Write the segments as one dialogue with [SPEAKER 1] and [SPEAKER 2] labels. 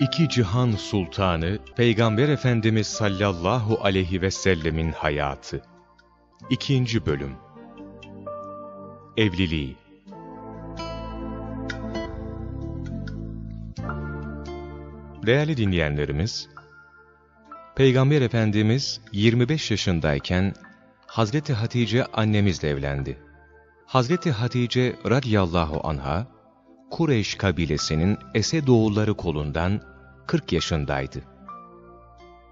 [SPEAKER 1] İki cihan sultanı Peygamber Efendimiz sallallahu aleyhi ve sellemin hayatı. İkinci bölüm. Evliliği. Değerli dinleyenlerimiz, Peygamber Efendimiz 25 yaşındayken Hazreti Hatice annemizle evlendi. Hazreti Hatice radiyallahu anha, Kureyş kabilesinin Esedoğulları kolundan 40 yaşındaydı.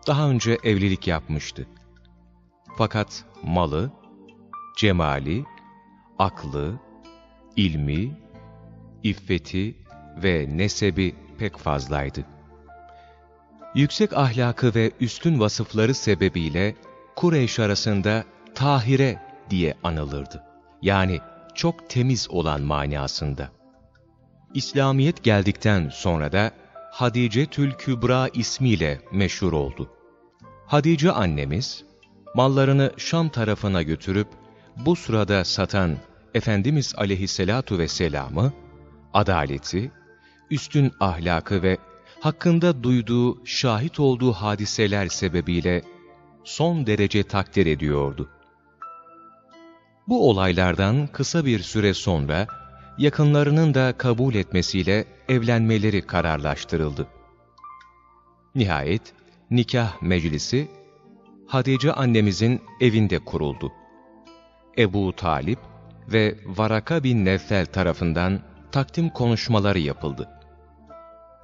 [SPEAKER 1] Daha önce evlilik yapmıştı. Fakat malı, cemali, aklı, ilmi, iffeti ve nesebi pek fazlaydı. Yüksek ahlakı ve üstün vasıfları sebebiyle Kureyş arasında Tahire diye anılırdı. Yani çok temiz olan manasında. İslamiyet geldikten sonra da Hadice Tül Kübra ismiyle meşhur oldu. Hadice annemiz, mallarını Şam tarafına götürüp bu sırada satan Efendimiz aleyhissalatu vesselam'ı, adaleti, üstün ahlakı ve hakkında duyduğu, şahit olduğu hadiseler sebebiyle son derece takdir ediyordu. Bu olaylardan kısa bir süre sonra yakınlarının da kabul etmesiyle evlenmeleri kararlaştırıldı. Nihayet nikah meclisi Hatice annemizin evinde kuruldu. Ebu Talip ve Varaka bin Neffel tarafından takdim konuşmaları yapıldı.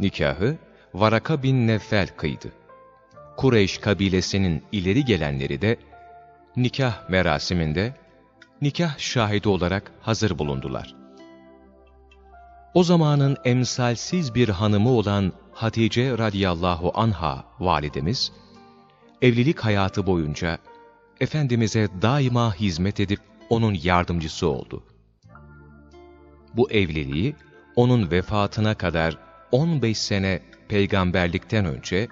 [SPEAKER 1] Nikahı Varaka bin Neffel kıydı. Kureyş kabilesinin ileri gelenleri de nikah merasiminde nikah şahidi olarak hazır bulundular. O zamanın emsalsiz bir hanımı olan Hatice radiyallahu anha validemiz, evlilik hayatı boyunca Efendimiz'e daima hizmet edip onun yardımcısı oldu. Bu evliliği onun vefatına kadar 15 sene peygamberlikten önce,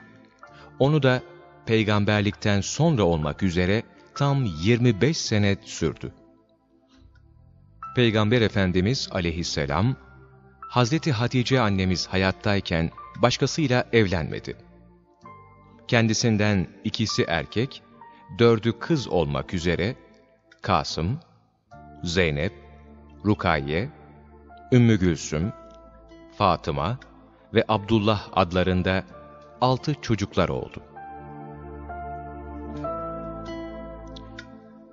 [SPEAKER 1] onu da peygamberlikten sonra olmak üzere tam 25 sene sürdü. Peygamber Efendimiz aleyhisselam, Hazreti Hatice annemiz hayattayken başkasıyla evlenmedi. Kendisinden ikisi erkek, dördü kız olmak üzere Kasım, Zeynep, Rukayye, Ümmü Gülsüm, Fatıma ve Abdullah adlarında altı çocuklar oldu.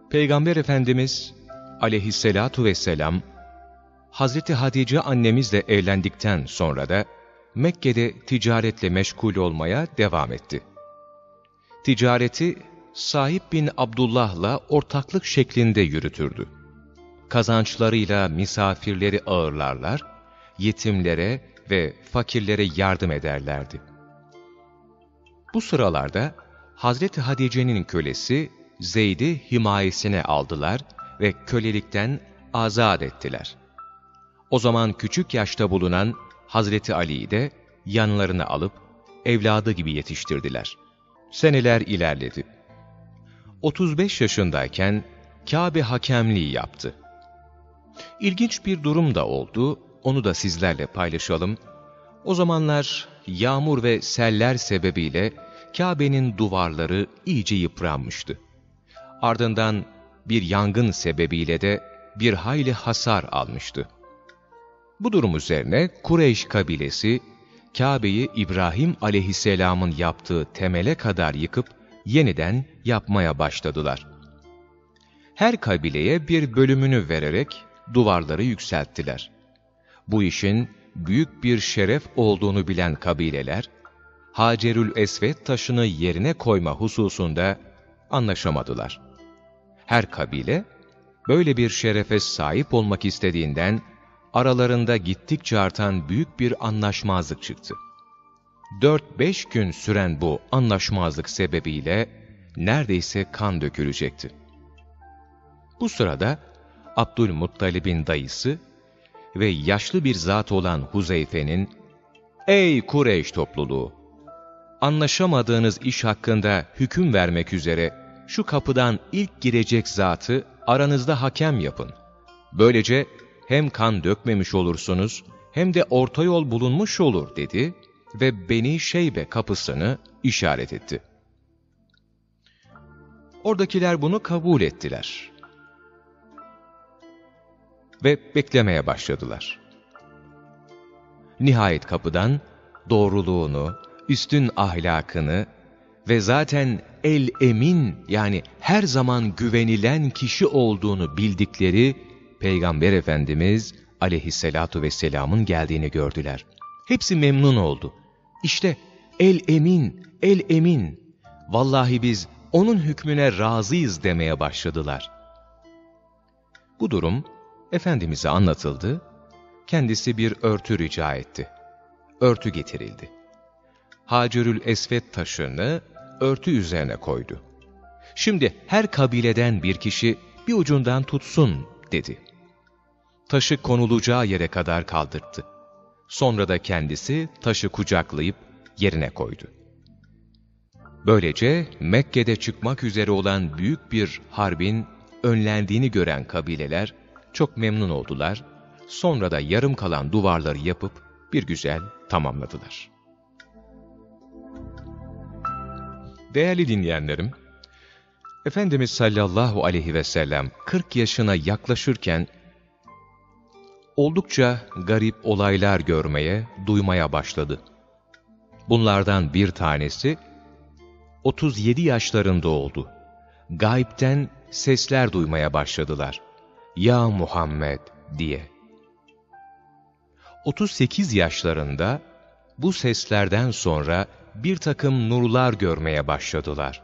[SPEAKER 1] Peygamber Efendimiz aleyhisselatu vesselam, Hazreti Hatice annemizle evlendikten sonra da Mekke'de ticaretle meşgul olmaya devam etti. Ticareti sahip bin Abdullah'la ortaklık şeklinde yürütürdü. Kazançlarıyla misafirleri ağırlarlar, yetimlere ve fakirlere yardım ederlerdi. Bu sıralarda Hazreti Hatice'nin kölesi Zeyd'i himayesine aldılar ve kölelikten azat ettiler. O zaman küçük yaşta bulunan Hazreti Ali'yi de yanlarına alıp evladı gibi yetiştirdiler. Seneler ilerledi. 35 yaşındayken Kabe hakemliği yaptı. İlginç bir durum da oldu, onu da sizlerle paylaşalım. O zamanlar yağmur ve seller sebebiyle Kabe'nin duvarları iyice yıpranmıştı. Ardından bir yangın sebebiyle de bir hayli hasar almıştı. Bu durum üzerine Kureyş kabilesi Kabe'yi İbrahim aleyhisselamın yaptığı temele kadar yıkıp yeniden yapmaya başladılar. Her kabileye bir bölümünü vererek duvarları yükselttiler. Bu işin büyük bir şeref olduğunu bilen kabileler, Hacerül Esved taşını yerine koyma hususunda anlaşamadılar. Her kabile, böyle bir şerefe sahip olmak istediğinden, aralarında gittikçe artan büyük bir anlaşmazlık çıktı. 4-5 gün süren bu anlaşmazlık sebebiyle neredeyse kan dökülecekti. Bu sırada Abdülmuttalib'in dayısı ve yaşlı bir zat olan Huzeyfe'nin ''Ey Kureyş topluluğu! Anlaşamadığınız iş hakkında hüküm vermek üzere şu kapıdan ilk girecek zatı aranızda hakem yapın. Böylece hem kan dökmemiş olursunuz hem de orta yol bulunmuş olur dedi ve Beni Şeybe kapısını işaret etti. Oradakiler bunu kabul ettiler. Ve beklemeye başladılar. Nihayet kapıdan doğruluğunu, üstün ahlakını ve zaten el emin yani her zaman güvenilen kişi olduğunu bildikleri Peygamber Efendimiz aleyhissalatu vesselamın geldiğini gördüler. Hepsi memnun oldu. İşte el emin, el emin. Vallahi biz onun hükmüne razıyız demeye başladılar. Bu durum Efendimiz'e anlatıldı. Kendisi bir örtü rica etti. Örtü getirildi. Hacerül Esved taşını örtü üzerine koydu. Şimdi her kabileden bir kişi bir ucundan tutsun dedi. Taşı konulacağı yere kadar kaldırdı. Sonra da kendisi taşı kucaklayıp yerine koydu. Böylece Mekke'de çıkmak üzere olan büyük bir harbin önlendiğini gören kabileler çok memnun oldular. Sonra da yarım kalan duvarları yapıp bir güzel tamamladılar. Değerli dinleyenlerim, Efendimiz sallallahu aleyhi ve sellem 40 yaşına yaklaşırken oldukça garip olaylar görmeye, duymaya başladı. Bunlardan bir tanesi 37 yaşlarında oldu. Gayipten sesler duymaya başladılar. Ya Muhammed diye. 38 yaşlarında bu seslerden sonra bir takım nurlar görmeye başladılar.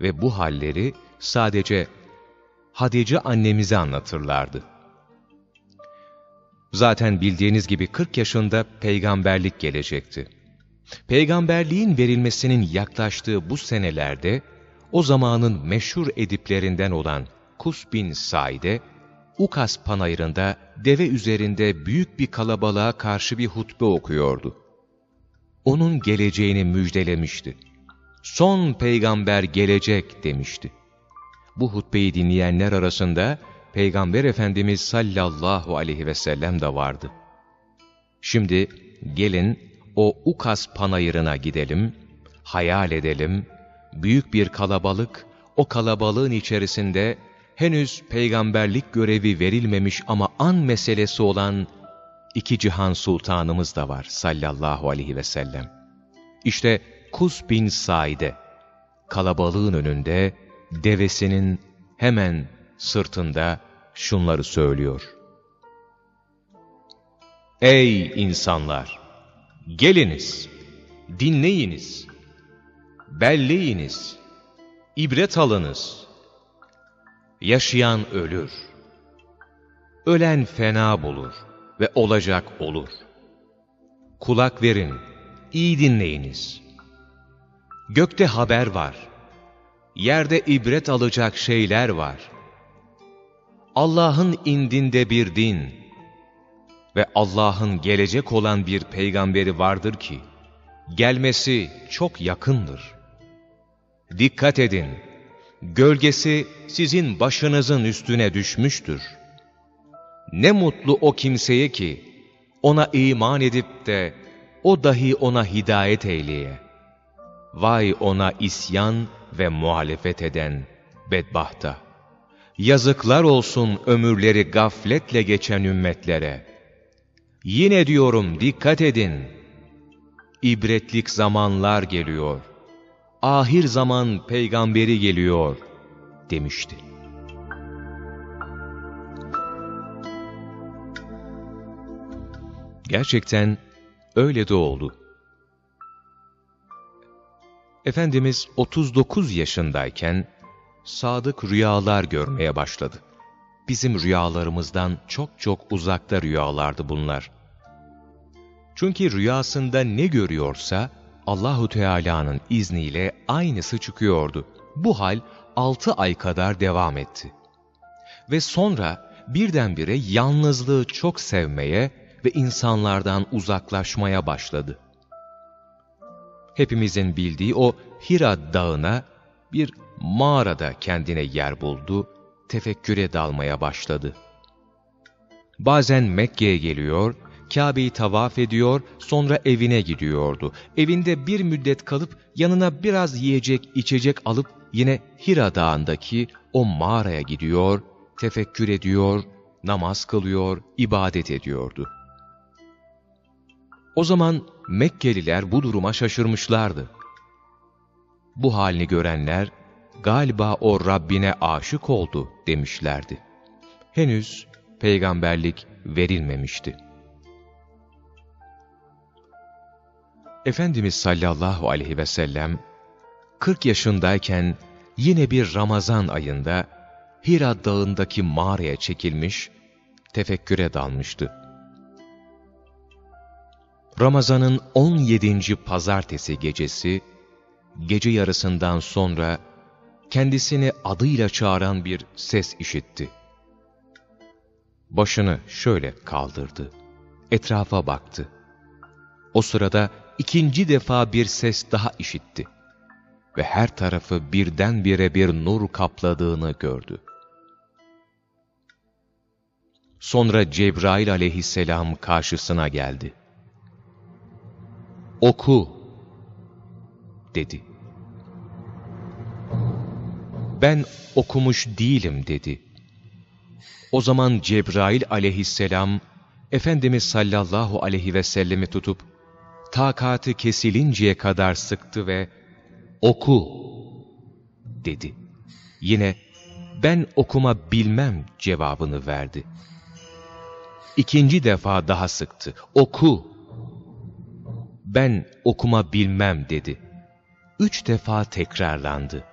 [SPEAKER 1] Ve bu halleri sadece Hadice annemize anlatırlardı. Zaten bildiğiniz gibi 40 yaşında peygamberlik gelecekti. Peygamberliğin verilmesinin yaklaştığı bu senelerde, o zamanın meşhur ediplerinden olan Kus bin Said'e, Ukas panayırında deve üzerinde büyük bir kalabalığa karşı bir hutbe okuyordu. Onun geleceğini müjdelemişti. Son peygamber gelecek demişti. Bu hutbeyi dinleyenler arasında Peygamber Efendimiz sallallahu aleyhi ve sellem de vardı. Şimdi gelin o Ukas panayırına gidelim, hayal edelim, büyük bir kalabalık, o kalabalığın içerisinde henüz peygamberlik görevi verilmemiş ama an meselesi olan iki cihan sultanımız da var sallallahu aleyhi ve sellem. İşte Kus bin Said'e, kalabalığın önünde, devesinin hemen sırtında şunları söylüyor. Ey insanlar! Geliniz, dinleyiniz, belleyiniz, ibret alınız. Yaşayan ölür, ölen fena bulur ve olacak olur. Kulak verin, iyi dinleyiniz. Gökte haber var, yerde ibret alacak şeyler var. Allah'ın indinde bir din ve Allah'ın gelecek olan bir peygamberi vardır ki, gelmesi çok yakındır. Dikkat edin, gölgesi sizin başınızın üstüne düşmüştür. Ne mutlu o kimseye ki, ona iman edip de, o dahi ona hidayet eyleye. Vay ona isyan ve muhalefet eden bedbahta. Yazıklar olsun ömürleri gafletle geçen ümmetlere. Yine diyorum dikkat edin. İbretlik zamanlar geliyor. Ahir zaman peygamberi geliyor demişti. Gerçekten öyle de oldu. Efendimiz 39 yaşındayken sadık rüyalar görmeye başladı. Bizim rüyalarımızdan çok çok uzakta rüyalardı bunlar. Çünkü rüyasında ne görüyorsa Allahu Teala'nın izniyle aynısı çıkıyordu. Bu hal 6 ay kadar devam etti. Ve sonra birdenbire yalnızlığı çok sevmeye ve insanlardan uzaklaşmaya başladı. Hepimizin bildiği o Hira dağına bir mağarada kendine yer buldu, tefekküre dalmaya başladı. Bazen Mekke'ye geliyor, Kabe'yi tavaf ediyor, sonra evine gidiyordu. Evinde bir müddet kalıp yanına biraz yiyecek, içecek alıp yine Hira Dağı'ndaki o mağaraya gidiyor, tefekkür ediyor, namaz kılıyor, ibadet ediyordu. O zaman Mekkeliler bu duruma şaşırmışlardı. Bu halini görenler, galiba o Rabbine aşık oldu demişlerdi. Henüz peygamberlik verilmemişti. Efendimiz sallallahu aleyhi ve sellem 40 yaşındayken yine bir Ramazan ayında Hira dağındaki mağaraya çekilmiş, tefekküre dalmıştı. Ramazan'ın 17. pazartesi gecesi, gece yarısından sonra kendisini adıyla çağıran bir ses işitti. Başını şöyle kaldırdı. Etrafa baktı. O sırada ikinci defa bir ses daha işitti. Ve her tarafı birdenbire bir nur kapladığını gördü. Sonra Cebrail aleyhisselam karşısına geldi. Oku, dedi. Ben okumuş değilim, dedi. O zaman Cebrail aleyhisselam, Efendimiz sallallahu aleyhi ve sellemi tutup, takatı kesilinceye kadar sıktı ve, oku, dedi. Yine, ben okuma bilmem cevabını verdi. İkinci defa daha sıktı. Oku. Ben okuma bilmem dedi. Üç defa tekrarlandı.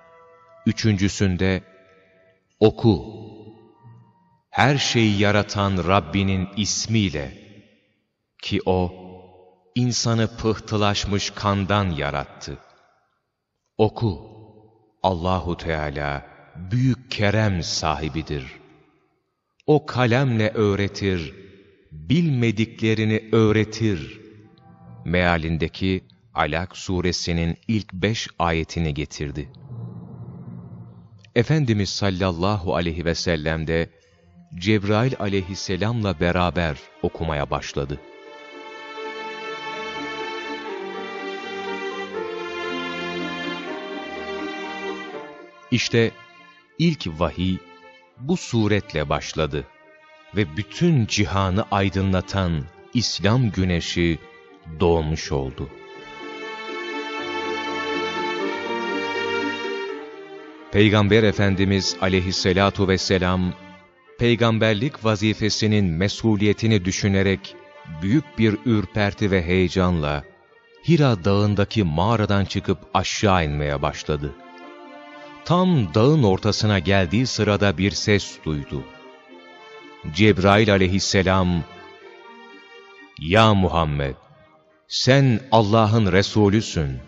[SPEAKER 1] Üçüncüsünde oku. Her şeyi yaratan Rabbinin ismiyle ki o insanı pıhtılaşmış kandan yarattı. Oku. Allahu Teala büyük kerem sahibidir. O kalemle öğretir, bilmediklerini öğretir. Mealindeki Alak suresinin ilk beş ayetini getirdi. Efendimiz sallallahu aleyhi ve sellem de Cebrail aleyhisselamla beraber okumaya başladı. İşte ilk vahiy bu suretle başladı ve bütün cihanı aydınlatan İslam güneşi doğmuş oldu. Peygamber Efendimiz aleyhissalatu vesselam, peygamberlik vazifesinin mesuliyetini düşünerek büyük bir ürperti ve heyecanla Hira dağındaki mağaradan çıkıp aşağı inmeye başladı. Tam dağın ortasına geldiği sırada bir ses duydu. Cebrail aleyhisselam, ''Ya Muhammed, sen Allah'ın Resulüsün,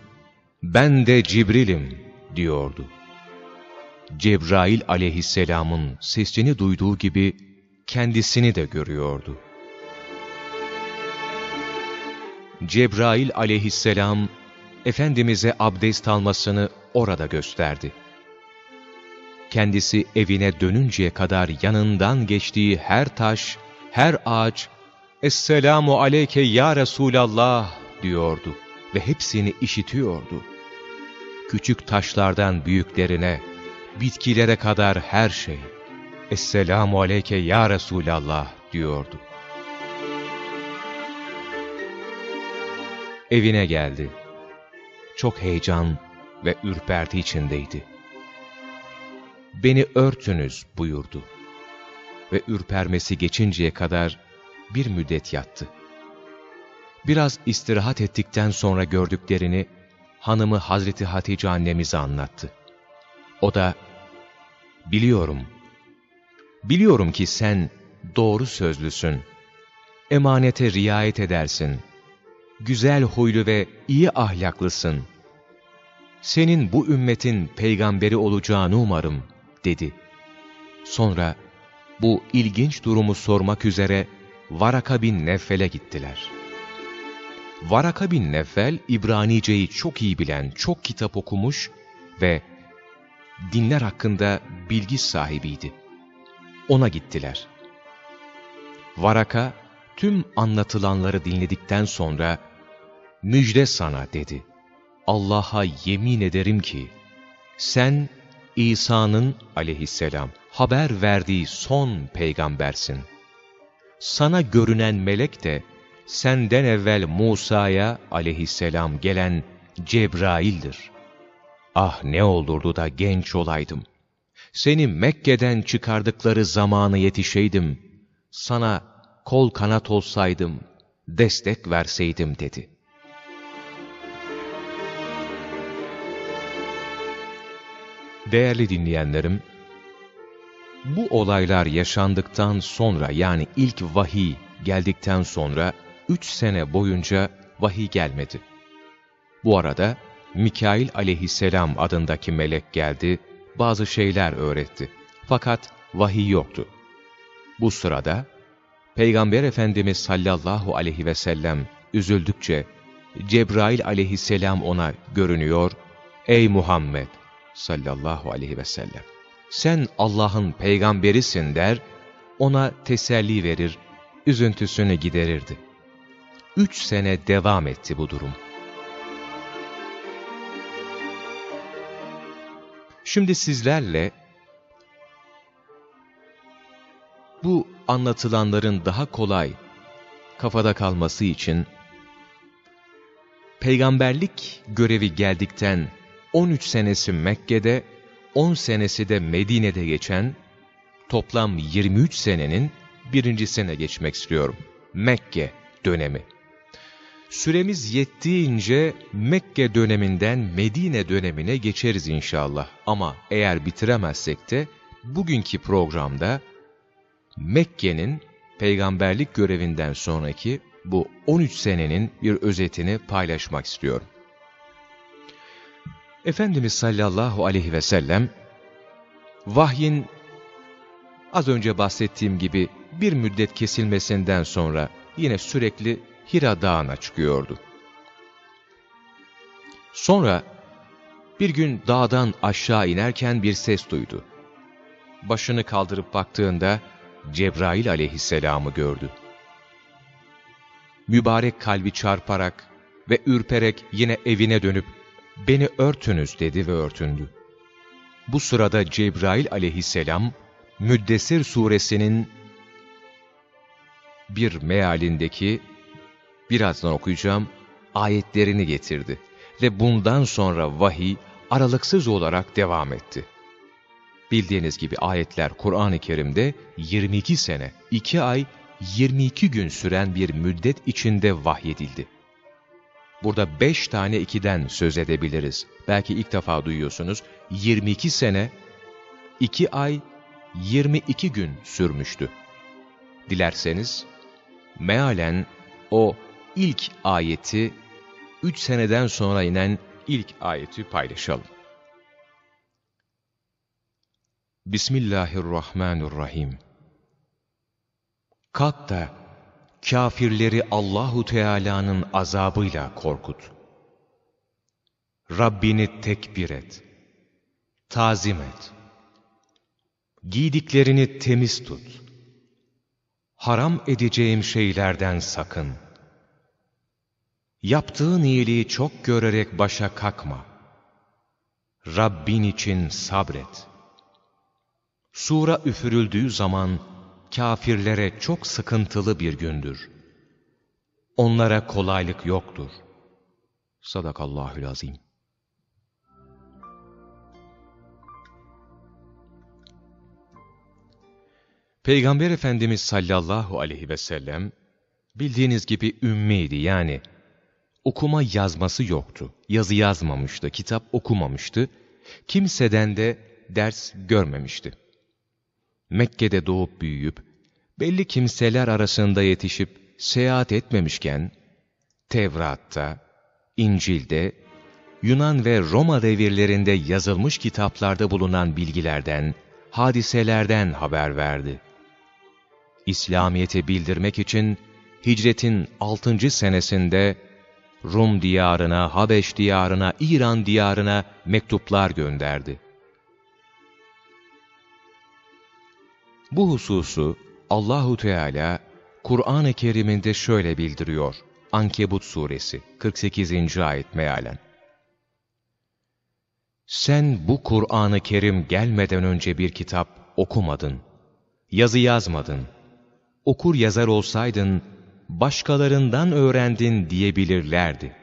[SPEAKER 1] ben de Cibril'im.'' diyordu. Cebrail aleyhisselamın sesini duyduğu gibi kendisini de görüyordu. Cebrail aleyhisselam, Efendimiz'e abdest almasını orada gösterdi kendisi evine dönünceye kadar yanından geçtiği her taş, her ağaç, ''Esselamu aleyke ya Resulallah'' diyordu ve hepsini işitiyordu. Küçük taşlardan büyüklerine, bitkilere kadar her şey, ''Esselamu aleyke ya Resulallah'' diyordu. Evine geldi. Çok heyecan ve ürperti içindeydi beni örtünüz buyurdu. Ve ürpermesi geçinceye kadar bir müddet yattı. Biraz istirahat ettikten sonra gördüklerini hanımı Hazreti Hatice annemize anlattı. O da, biliyorum, biliyorum ki sen doğru sözlüsün, emanete riayet edersin, güzel huylu ve iyi ahlaklısın. Senin bu ümmetin peygamberi olacağını umarım.'' dedi. Sonra bu ilginç durumu sormak üzere Varaka bin Neffel'e gittiler. Varaka bin Neffel, İbranice'yi çok iyi bilen, çok kitap okumuş ve dinler hakkında bilgi sahibiydi. Ona gittiler. Varaka, tüm anlatılanları dinledikten sonra, müjde sana dedi. Allah'a yemin ederim ki, sen İsa'nın aleyhisselam haber verdiği son peygambersin. Sana görünen melek de, senden evvel Musa'ya aleyhisselam gelen Cebrail'dir. Ah ne olurdu da genç olaydım. Seni Mekke'den çıkardıkları zamanı yetişeydim. Sana kol kanat olsaydım, destek verseydim dedi. Değerli dinleyenlerim, bu olaylar yaşandıktan sonra yani ilk vahiy geldikten sonra üç sene boyunca vahiy gelmedi. Bu arada Mikail aleyhisselam adındaki melek geldi, bazı şeyler öğretti. Fakat vahiy yoktu. Bu sırada Peygamber Efendimiz sallallahu aleyhi ve sellem üzüldükçe Cebrail aleyhisselam ona görünüyor, Ey Muhammed sallallahu aleyhi ve sellem sen Allah'ın peygamberisin der, ona teselli verir, üzüntüsünü giderirdi. Üç sene devam etti bu durum. Şimdi sizlerle bu anlatılanların daha kolay kafada kalması için peygamberlik görevi geldikten 13 senesi Mekke'de, 10 senesi de Medine'de geçen toplam 23 senenin birincisine geçmek istiyorum. Mekke dönemi. Süremiz yettiğince Mekke döneminden Medine dönemine geçeriz inşallah. Ama eğer bitiremezsek de bugünkü programda Mekke'nin peygamberlik görevinden sonraki bu 13 senenin bir özetini paylaşmak istiyorum. Efendimiz sallallahu aleyhi ve sellem vahyin az önce bahsettiğim gibi bir müddet kesilmesinden sonra yine sürekli Hira Dağı'na çıkıyordu. Sonra bir gün dağdan aşağı inerken bir ses duydu. Başını kaldırıp baktığında Cebrail aleyhisselamı gördü. Mübarek kalbi çarparak ve ürperek yine evine dönüp beni örtünüz dedi ve örtündü. Bu sırada Cebrail aleyhisselam Müddessir suresinin bir mealindeki birazdan okuyacağım ayetlerini getirdi ve bundan sonra vahiy aralıksız olarak devam etti. Bildiğiniz gibi ayetler Kur'an-ı Kerim'de 22 sene, 2 ay, 22 gün süren bir müddet içinde vahyedildi. Burada 5 tane 2'den söz edebiliriz. Belki ilk defa duyuyorsunuz. 22 sene, 2 ay, 22 gün sürmüştü. Dilerseniz, mealen o ilk ayeti, 3 seneden sonra inen ilk ayeti paylaşalım. Bismillahirrahmanirrahim. Kalk da kafirleri Allahu Teala'nın azabıyla korkut. Rabbini tekbir et. Tazim et. Giydiklerini temiz tut. Haram edeceğim şeylerden sakın. Yaptığın iyiliği çok görerek başa kakma. Rabbin için sabret. Sura üfürüldüğü zaman, kafirlere çok sıkıntılı bir gündür. Onlara kolaylık yoktur. Sadakallahül azim. Peygamber Efendimiz sallallahu aleyhi ve sellem, bildiğiniz gibi ümmiydi yani, okuma yazması yoktu. Yazı yazmamıştı, kitap okumamıştı, kimseden de ders görmemişti. Mekke'de doğup büyüyüp, belli kimseler arasında yetişip seyahat etmemişken, Tevrat'ta, İncil'de, Yunan ve Roma devirlerinde yazılmış kitaplarda bulunan bilgilerden, hadiselerden haber verdi. İslamiyet'i bildirmek için hicretin 6. senesinde Rum diyarına, Habeş diyarına, İran diyarına mektuplar gönderdi. Bu hususu Allahu Teala Kur'an-ı Kerim'inde şöyle bildiriyor. Ankebut suresi 48. ayet mealen. Sen bu Kur'an-ı Kerim gelmeden önce bir kitap okumadın, yazı yazmadın. Okur yazar olsaydın, başkalarından öğrendin diyebilirlerdi.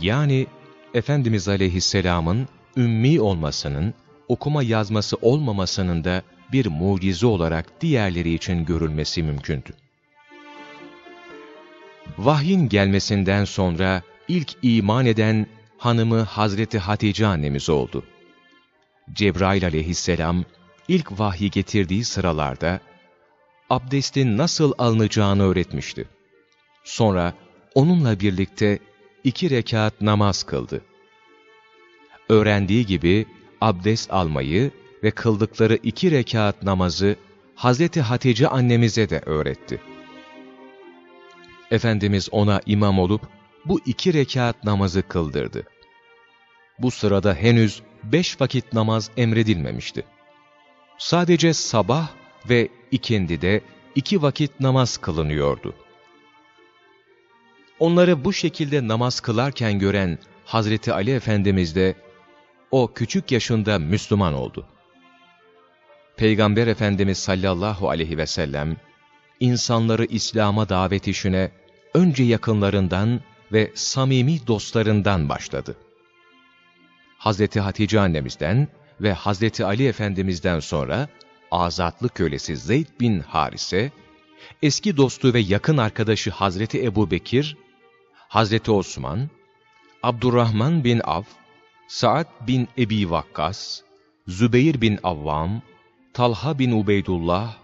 [SPEAKER 1] Yani Efendimiz Aleyhisselam'ın ümmi olmasının, okuma yazması olmamasının da bir mucize olarak diğerleri için görülmesi mümkündü. Vahyin gelmesinden sonra ilk iman eden hanımı Hazreti Hatice annemiz oldu. Cebrail aleyhisselam ilk vahyi getirdiği sıralarda abdestin nasıl alınacağını öğretmişti. Sonra onunla birlikte iki rekat namaz kıldı. Öğrendiği gibi abdest almayı ve kıldıkları iki rekat namazı Hazreti Hatice annemize de öğretti. Efendimiz ona imam olup bu iki rekat namazı kıldırdı. Bu sırada henüz beş vakit namaz emredilmemişti. Sadece sabah ve ikindide iki vakit namaz kılınıyordu. Onları bu şekilde namaz kılarken gören Hazreti Ali Efendimiz de o küçük yaşında Müslüman oldu. Peygamber Efendimiz sallallahu aleyhi ve sellem, insanları İslam'a davet işine önce yakınlarından ve samimi dostlarından başladı. Hazreti Hatice annemizden ve Hazreti Ali Efendimiz'den sonra azatlı kölesi Zeyd bin Harise, eski dostu ve yakın arkadaşı Hazreti Ebu Bekir, Hazreti Osman, Abdurrahman bin Av, Sa'd bin Ebi Vakkas, Zübeyir bin Avvam, Talha bin Ubeydullah,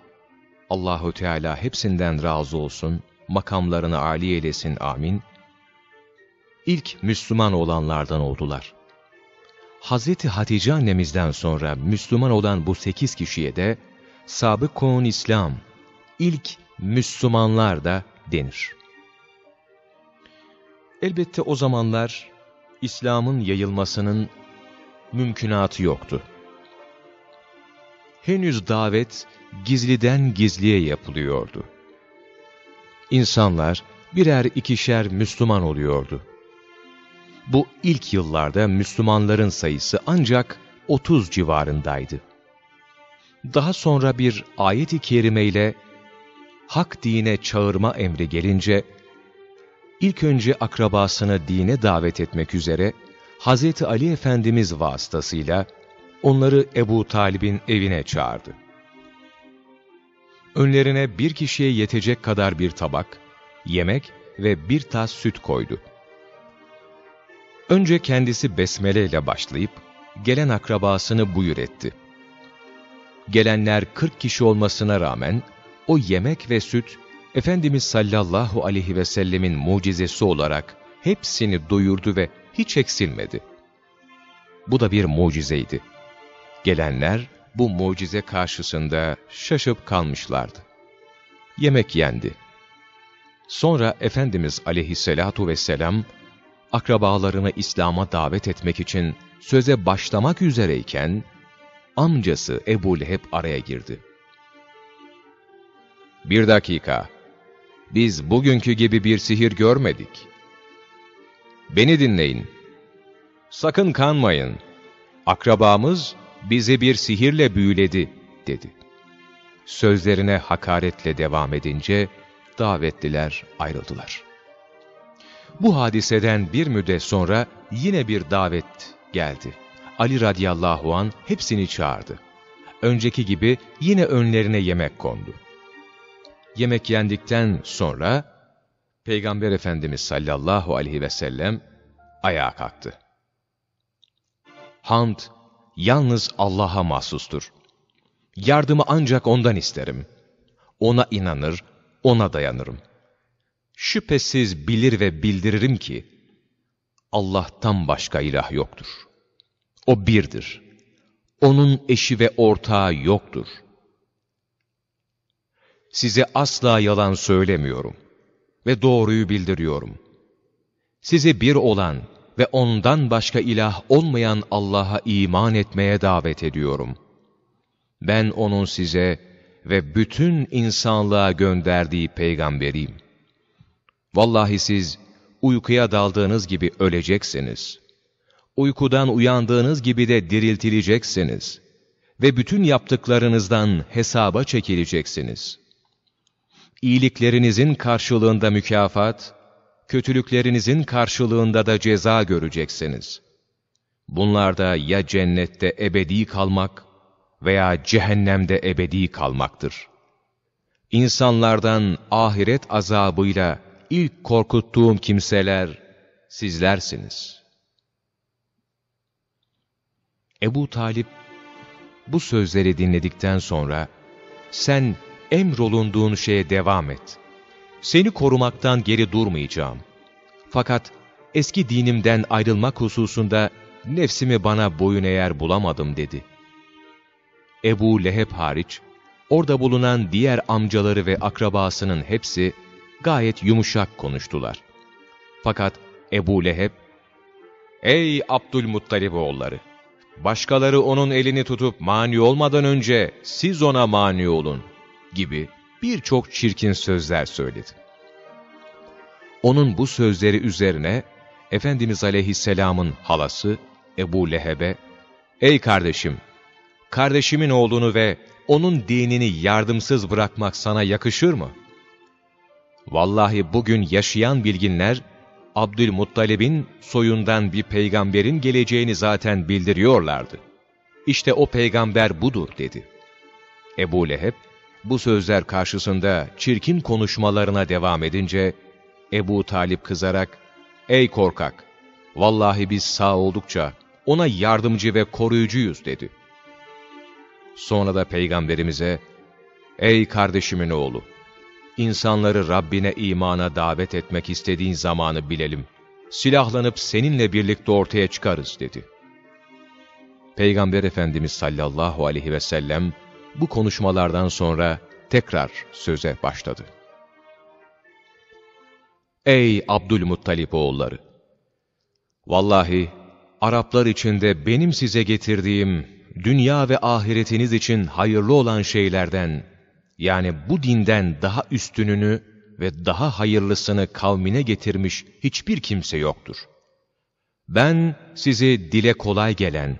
[SPEAKER 1] Allahu Teala hepsinden razı olsun, makamlarını âli eylesin amin. İlk Müslüman olanlardan oldular. Hazreti Hatice annemizden sonra Müslüman olan bu sekiz kişiye de Sabıkun İslam, ilk Müslümanlar da denir. Elbette o zamanlar İslam'ın yayılmasının mümkünatı yoktu. Henüz davet gizliden gizliye yapılıyordu. İnsanlar birer ikişer Müslüman oluyordu. Bu ilk yıllarda Müslümanların sayısı ancak 30 civarındaydı. Daha sonra bir ayet-i kerimeyle hak dine çağırma emri gelince, ilk önce akrabasını dine davet etmek üzere Hz. Ali Efendimiz vasıtasıyla onları Ebu Talib'in evine çağırdı. Önlerine bir kişiye yetecek kadar bir tabak, yemek ve bir tas süt koydu. Önce kendisi besmele ile başlayıp, gelen akrabasını buyur etti. Gelenler 40 kişi olmasına rağmen, o yemek ve süt, Efendimiz sallallahu aleyhi ve sellemin mucizesi olarak hepsini doyurdu ve hiç eksilmedi. Bu da bir mucizeydi. Gelenler bu mucize karşısında şaşıp kalmışlardı. Yemek yendi. Sonra Efendimiz aleyhissalatu vesselam, akrabalarını İslam'a davet etmek için söze başlamak üzereyken, amcası Ebu Leheb araya girdi. Bir dakika, biz bugünkü gibi bir sihir görmedik. Beni dinleyin. Sakın kanmayın. Akrabamız bizi bir sihirle büyüledi, dedi. Sözlerine hakaretle devam edince, davetliler ayrıldılar. Bu hadiseden bir müddet sonra yine bir davet geldi. Ali radıyallahu an hepsini çağırdı. Önceki gibi yine önlerine yemek kondu. Yemek yendikten sonra Peygamber Efendimiz sallallahu aleyhi ve sellem ayağa kalktı. Hamd yalnız Allah'a mahsustur. Yardımı ancak O'ndan isterim. O'na inanır, O'na dayanırım. Şüphesiz bilir ve bildiririm ki, Allah'tan başka ilah yoktur. O birdir. O'nun eşi ve ortağı yoktur. Size asla yalan söylemiyorum ve doğruyu bildiriyorum. Sizi bir olan ve ondan başka ilah olmayan Allah'a iman etmeye davet ediyorum. Ben onun size ve bütün insanlığa gönderdiği peygamberiyim. Vallahi siz uykuya daldığınız gibi öleceksiniz. Uykudan uyandığınız gibi de diriltileceksiniz. Ve bütün yaptıklarınızdan hesaba çekileceksiniz. İyiliklerinizin karşılığında mükafat, kötülüklerinizin karşılığında da ceza göreceksiniz. Bunlarda ya cennette ebedi kalmak veya cehennemde ebedi kalmaktır. İnsanlardan ahiret azabıyla ilk korkuttuğum kimseler sizlersiniz. Ebu Talip bu sözleri dinledikten sonra sen emrolunduğun şeye devam et. Seni korumaktan geri durmayacağım. Fakat eski dinimden ayrılmak hususunda nefsimi bana boyun eğer bulamadım dedi. Ebu Leheb hariç, orada bulunan diğer amcaları ve akrabasının hepsi gayet yumuşak konuştular. Fakat Ebu Leheb, ''Ey Abdülmuttalib oğulları! Başkaları onun elini tutup mani olmadan önce siz ona mani olun.'' gibi birçok çirkin sözler söyledi. Onun bu sözleri üzerine Efendimiz Aleyhisselam'ın halası Ebu Leheb'e, ''Ey kardeşim, kardeşimin oğlunu ve onun dinini yardımsız bırakmak sana yakışır mı?'' Vallahi bugün yaşayan bilginler, Abdülmuttalib'in soyundan bir peygamberin geleceğini zaten bildiriyorlardı. İşte o peygamber budur dedi. Ebu Leheb, bu sözler karşısında çirkin konuşmalarına devam edince, Ebu Talip kızarak, ''Ey korkak! Vallahi biz sağ oldukça ona yardımcı ve koruyucuyuz.'' dedi. Sonra da Peygamberimize, ''Ey kardeşimin oğlu! İnsanları Rabbine imana davet etmek istediğin zamanı bilelim. Silahlanıp seninle birlikte ortaya çıkarız.'' dedi. Peygamber Efendimiz sallallahu aleyhi ve sellem, bu konuşmalardan sonra tekrar söze başladı. Ey Abdülmuttalip oğulları! Vallahi Araplar içinde benim size getirdiğim dünya ve ahiretiniz için hayırlı olan şeylerden, yani bu dinden daha üstününü ve daha hayırlısını kavmine getirmiş hiçbir kimse yoktur. Ben sizi dile kolay gelen,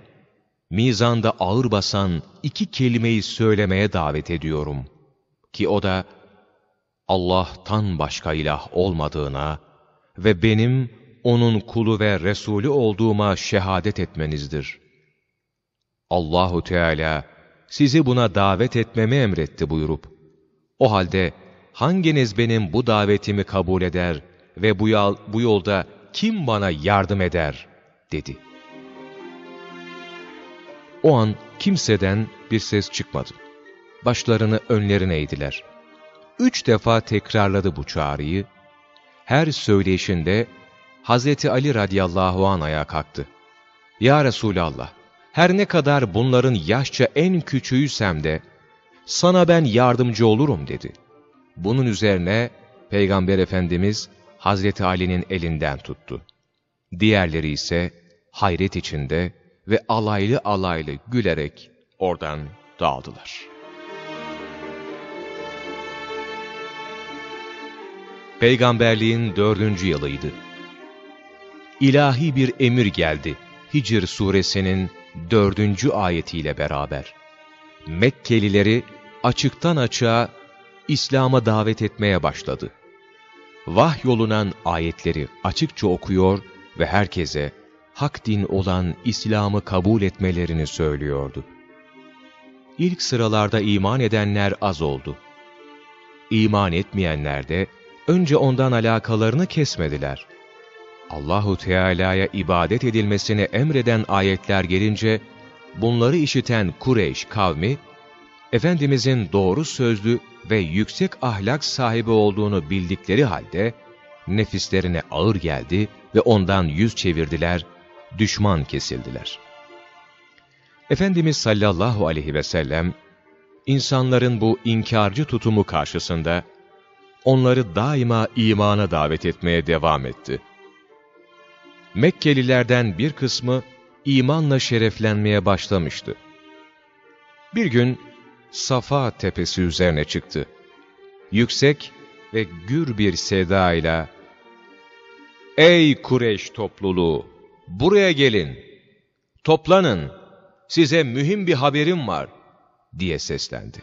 [SPEAKER 1] mizanda ağır basan iki kelimeyi söylemeye davet ediyorum. Ki o da, Allah'tan başka ilah olmadığına ve benim O'nun kulu ve Resulü olduğuma şehadet etmenizdir. Allahu Teala sizi buna davet etmemi emretti buyurup, o halde hanginiz benim bu davetimi kabul eder ve bu, yol, bu yolda kim bana yardım eder? dedi. O an kimseden bir ses çıkmadı. Başlarını önlerine eğdiler. Üç defa tekrarladı bu çağrıyı. Her söyleyişinde Hazreti Ali radıyallahu an ayağa kalktı. Ya Resulallah, her ne kadar bunların yaşça en küçüğüysem de, sana ben yardımcı olurum dedi. Bunun üzerine Peygamber Efendimiz Hazreti Ali'nin elinden tuttu. Diğerleri ise hayret içinde ve alaylı alaylı gülerek oradan dağıldılar. Peygamberliğin dördüncü yılıydı. İlahi bir emir geldi Hicr suresinin dördüncü ayetiyle beraber. Mekkelileri açıktan açığa İslam'a davet etmeye başladı. Vahyolunan ayetleri açıkça okuyor ve herkese hak din olan İslam'ı kabul etmelerini söylüyordu. İlk sıralarda iman edenler az oldu. İman etmeyenler de önce ondan alakalarını kesmediler. Allahu Teala'ya ibadet edilmesini emreden ayetler gelince bunları işiten Kureyş kavmi Efendimizin doğru sözlü ve yüksek ahlak sahibi olduğunu bildikleri halde nefislerine ağır geldi ve ondan yüz çevirdiler, düşman kesildiler. Efendimiz sallallahu aleyhi ve sellem, insanların bu inkarcı tutumu karşısında, onları daima imana davet etmeye devam etti. Mekkelilerden bir kısmı imanla şereflenmeye başlamıştı. Bir gün Safa tepesi üzerine çıktı. Yüksek ve gür bir sedayla ''Ey Kureyş topluluğu, buraya gelin, toplanın, size mühim bir haberim var.'' diye seslendi.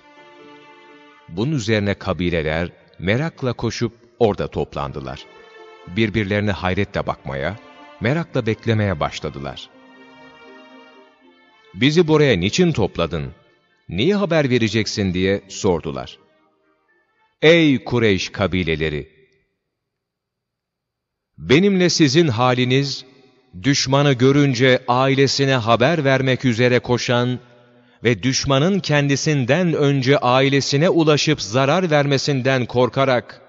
[SPEAKER 1] Bunun üzerine kabileler merakla koşup orada toplandılar. Birbirlerine hayretle bakmaya, merakla beklemeye başladılar. ''Bizi buraya niçin topladın? Niye haber vereceksin?'' diye sordular. ''Ey Kureyş kabileleri! Benimle sizin haliniz, düşmanı görünce ailesine haber vermek üzere koşan ve düşmanın kendisinden önce ailesine ulaşıp zarar vermesinden korkarak,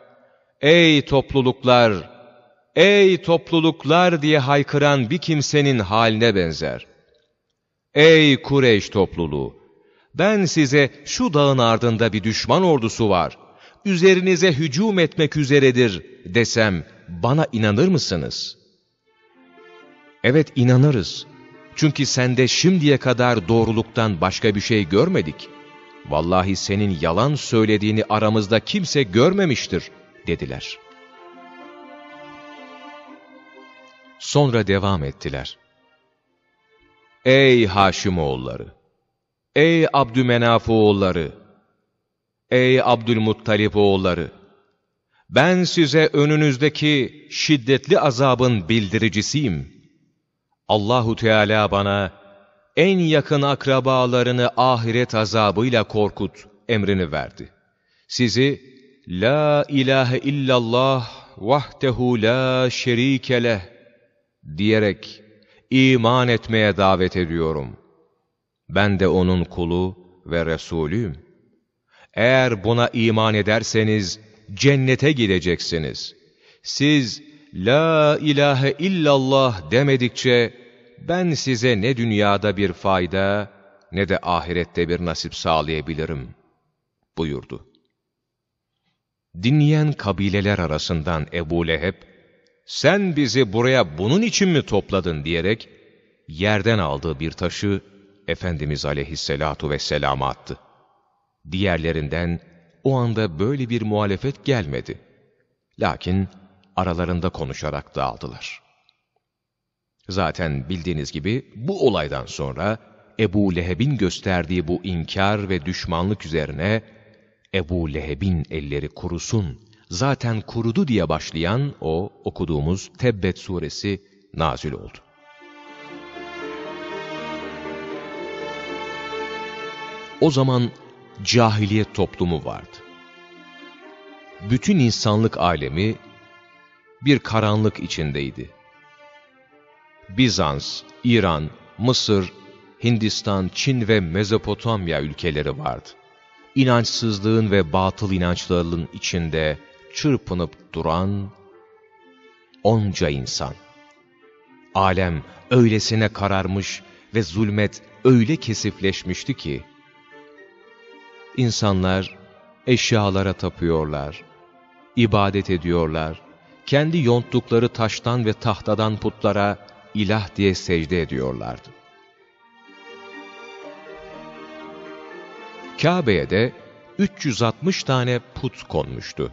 [SPEAKER 1] ''Ey topluluklar, ey topluluklar!'' diye haykıran bir kimsenin haline benzer. ''Ey Kureyş topluluğu! Ben size şu dağın ardında bir düşman ordusu var, üzerinize hücum etmek üzeredir.'' desem, bana inanır mısınız? Evet inanırız. Çünkü sende şimdiye kadar doğruluktan başka bir şey görmedik. Vallahi senin yalan söylediğini aramızda kimse görmemiştir, dediler. Sonra devam ettiler. Ey Haşimoğulları! Ey Abdümenaf oğulları! Ey Abdülmuttalip oğulları! Ben size önünüzdeki şiddetli azabın bildiricisiyim. Allahu Teala bana en yakın akrabalarını ahiret azabıyla korkut emrini verdi. Sizi La ilahe illallah vahdehu la şerike diyerek iman etmeye davet ediyorum. Ben de onun kulu ve Resulüyüm. Eğer buna iman ederseniz, cennete gideceksiniz. Siz La ilahe illallah demedikçe ben size ne dünyada bir fayda ne de ahirette bir nasip sağlayabilirim buyurdu. Dinleyen kabileler arasından Ebu Leheb, sen bizi buraya bunun için mi topladın diyerek yerden aldığı bir taşı Efendimiz aleyhisselatu vesselama attı. Diğerlerinden o anda böyle bir muhalefet gelmedi. Lakin aralarında konuşarak dağıldılar. Zaten bildiğiniz gibi bu olaydan sonra Ebu Leheb'in gösterdiği bu inkar ve düşmanlık üzerine Ebu Leheb'in elleri kurusun, zaten kurudu diye başlayan o okuduğumuz Tebbet suresi nazil oldu. O zaman cahiliyet toplumu vardı. Bütün insanlık alemi bir karanlık içindeydi. Bizans, İran, Mısır, Hindistan, Çin ve Mezopotamya ülkeleri vardı. İnançsızlığın ve batıl inançlarının içinde çırpınıp duran onca insan. Alem öylesine kararmış ve zulmet öyle kesifleşmişti ki, insanlar eşyalara tapıyorlar, ibadet ediyorlar, kendi yonttukları taştan ve tahtadan putlara ilah diye secde ediyorlardı. Kabe'ye de 360 tane put konmuştu.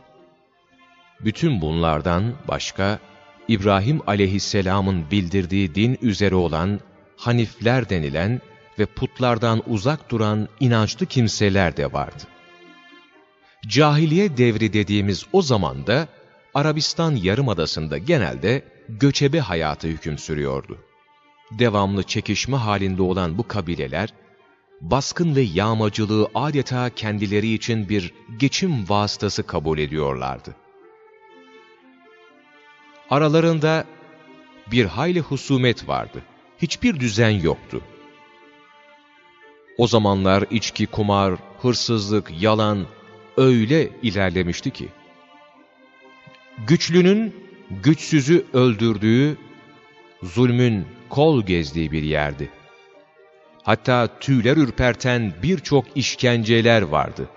[SPEAKER 1] Bütün bunlardan başka İbrahim aleyhisselamın bildirdiği din üzere olan Hanifler denilen ve putlardan uzak duran inançlı kimseler de vardı. Cahiliye devri dediğimiz o zamanda Arabistan Yarımadası'nda genelde göçebe hayatı hüküm sürüyordu. Devamlı çekişme halinde olan bu kabileler, baskın ve yağmacılığı adeta kendileri için bir geçim vasıtası kabul ediyorlardı. Aralarında bir hayli husumet vardı. Hiçbir düzen yoktu. O zamanlar içki, kumar, hırsızlık, yalan öyle ilerlemişti ki, güçlünün güçsüzü öldürdüğü, zulmün kol gezdiği bir yerdi. Hatta tüyler ürperten birçok işkenceler vardı.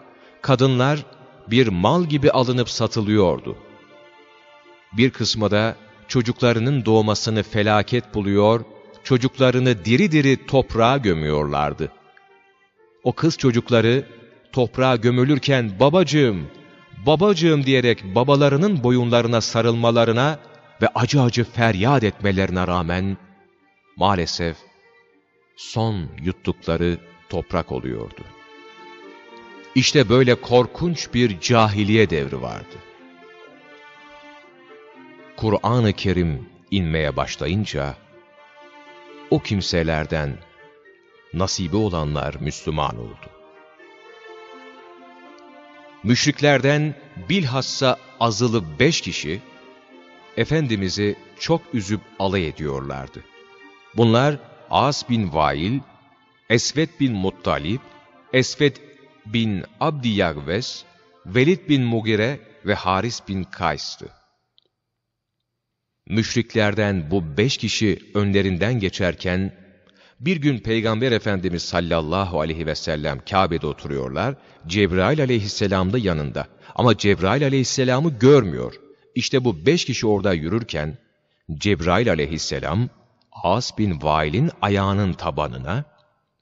[SPEAKER 1] Kadınlar bir mal gibi alınıp satılıyordu. Bir kısmı da çocuklarının doğmasını felaket buluyor, çocuklarını diri diri toprağa gömüyorlardı. O kız çocukları toprağa gömülürken babacığım, babacığım diyerek babalarının boyunlarına sarılmalarına ve acı acı feryat etmelerine rağmen maalesef son yuttukları toprak oluyordu. İşte böyle korkunç bir cahiliye devri vardı. Kur'an-ı Kerim inmeye başlayınca, o kimselerden nasibi olanlar Müslüman oldu. Müşriklerden bilhassa azılı beş kişi, Efendimiz'i çok üzüp alay ediyorlardı. Bunlar As bin Vail, Esved bin Muttalib, Esved bin Abdi Yagves, Velid bin Mugire ve Haris bin Kays'tı. Müşriklerden bu beş kişi önlerinden geçerken, bir gün Peygamber Efendimiz sallallahu aleyhi ve sellem Kabe'de oturuyorlar, Cebrail aleyhisselam da yanında. Ama Cebrail aleyhisselamı görmüyor. İşte bu beş kişi orada yürürken, Cebrail aleyhisselam, As bin Vail'in ayağının tabanına,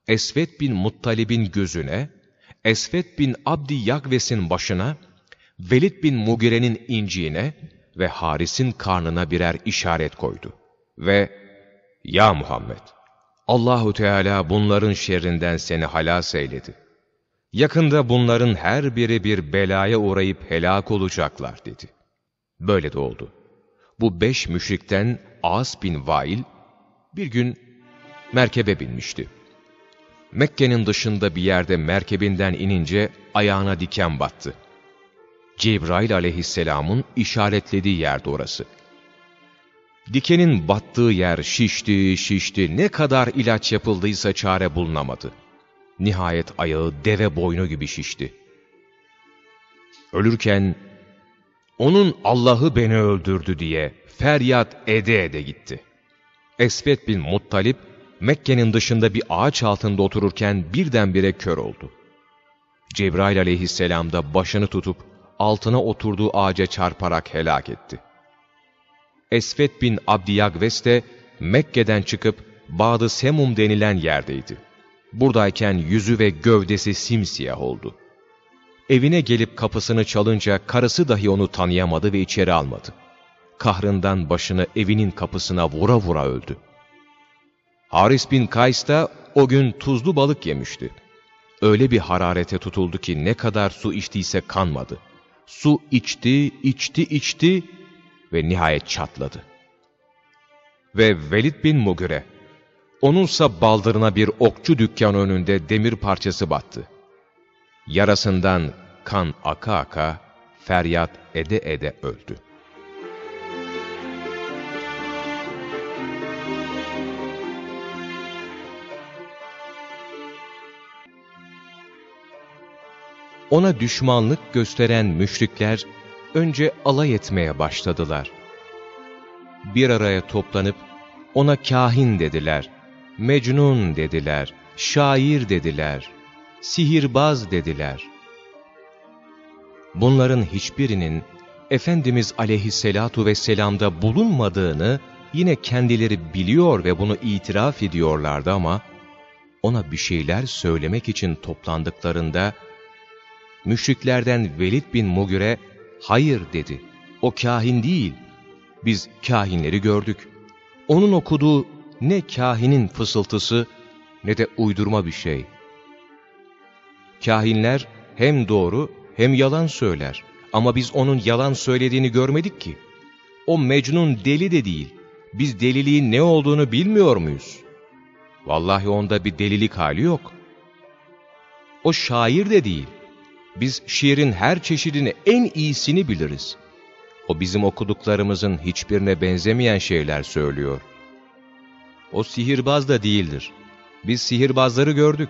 [SPEAKER 1] Esved bin Muttalib'in gözüne, Esved bin Abdi Yagves'in başına, Velid bin Mugire'nin inciğine ve Haris'in karnına birer işaret koydu. Ve, ''Ya Muhammed, Allahu Teala bunların şerrinden seni halas eyledi. Yakında bunların her biri bir belaya uğrayıp helak olacaklar.'' dedi. Böyle de oldu. Bu beş müşrikten As bin Vail bir gün merkebe binmişti. Mekke'nin dışında bir yerde merkebinden inince ayağına diken battı. Cebrail aleyhisselamın işaretlediği yerde orası. Dikenin battığı yer şişti, şişti, ne kadar ilaç yapıldıysa çare bulunamadı. Nihayet ayağı deve boynu gibi şişti. Ölürken, onun Allah'ı beni öldürdü diye feryat ede ede gitti. Esvet bin Muttalip, Mekke'nin dışında bir ağaç altında otururken birdenbire kör oldu. Cebrail aleyhisselam da başını tutup altına oturduğu ağaca çarparak helak etti. Esvet bin Abdiyagves de Mekke'den çıkıp Bağdı Semum denilen yerdeydi. Buradayken yüzü ve gövdesi simsiyah oldu. Evine gelip kapısını çalınca karısı dahi onu tanıyamadı ve içeri almadı. Kahrından başını evinin kapısına vura vura öldü. Haris bin Kays da o gün tuzlu balık yemişti. Öyle bir hararete tutuldu ki ne kadar su içtiyse kanmadı. Su içti, içti, içti ve nihayet çatladı. Ve Velid bin Mugire, onunsa baldırına bir okçu dükkanı önünde demir parçası battı. Yarasından kan aka aka, feryat ede ede öldü. Ona düşmanlık gösteren müşrikler önce alay etmeye başladılar. Bir araya toplanıp ona kahin dediler, mecnun dediler, şair dediler, sihirbaz dediler. Bunların hiçbirinin Efendimiz aleyhisselatu vesselam'da bulunmadığını yine kendileri biliyor ve bunu itiraf ediyorlardı ama ona bir şeyler söylemek için toplandıklarında müşriklerden Velid bin Mugire hayır dedi. O kahin değil. Biz kahinleri gördük. Onun okuduğu ne kahinin fısıltısı ne de uydurma bir şey. Kahinler hem doğru hem yalan söyler. Ama biz onun yalan söylediğini görmedik ki. O Mecnun deli de değil. Biz deliliğin ne olduğunu bilmiyor muyuz? Vallahi onda bir delilik hali yok. O şair de değil. Biz şiirin her çeşidini en iyisini biliriz. O bizim okuduklarımızın hiçbirine benzemeyen şeyler söylüyor. O sihirbaz da değildir. Biz sihirbazları gördük.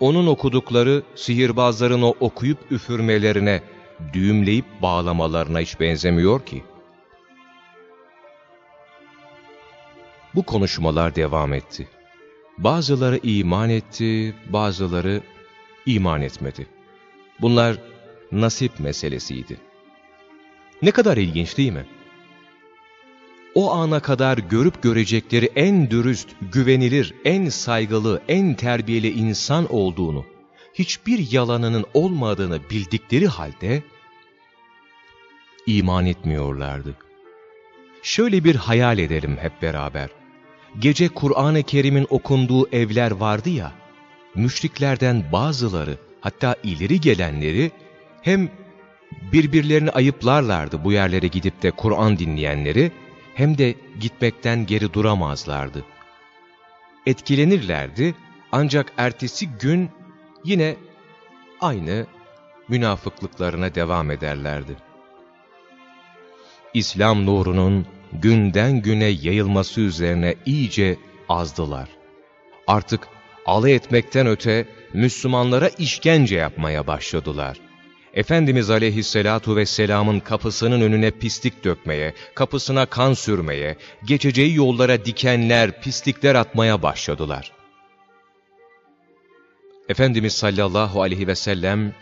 [SPEAKER 1] Onun okudukları sihirbazların o okuyup üfürmelerine, düğümleyip bağlamalarına hiç benzemiyor ki. Bu konuşmalar devam etti. Bazıları iman etti, bazıları iman etmedi. Bunlar nasip meselesiydi. Ne kadar ilginç değil mi? O ana kadar görüp görecekleri en dürüst, güvenilir, en saygılı, en terbiyeli insan olduğunu, hiçbir yalanının olmadığını bildikleri halde iman etmiyorlardı. Şöyle bir hayal edelim hep beraber. Gece Kur'an-ı Kerim'in okunduğu evler vardı ya, müşriklerden bazıları, hatta ileri gelenleri hem birbirlerini ayıplarlardı bu yerlere gidip de Kur'an dinleyenleri, hem de gitmekten geri duramazlardı. Etkilenirlerdi ancak ertesi gün yine aynı münafıklıklarına devam ederlerdi. İslam nurunun günden güne yayılması üzerine iyice azdılar. Artık alay etmekten öte Müslümanlara işkence yapmaya başladılar. Efendimiz aleyhissalatu vesselamın kapısının önüne pislik dökmeye, kapısına kan sürmeye, geçeceği yollara dikenler, pislikler atmaya başladılar. Efendimiz sallallahu aleyhi ve sellem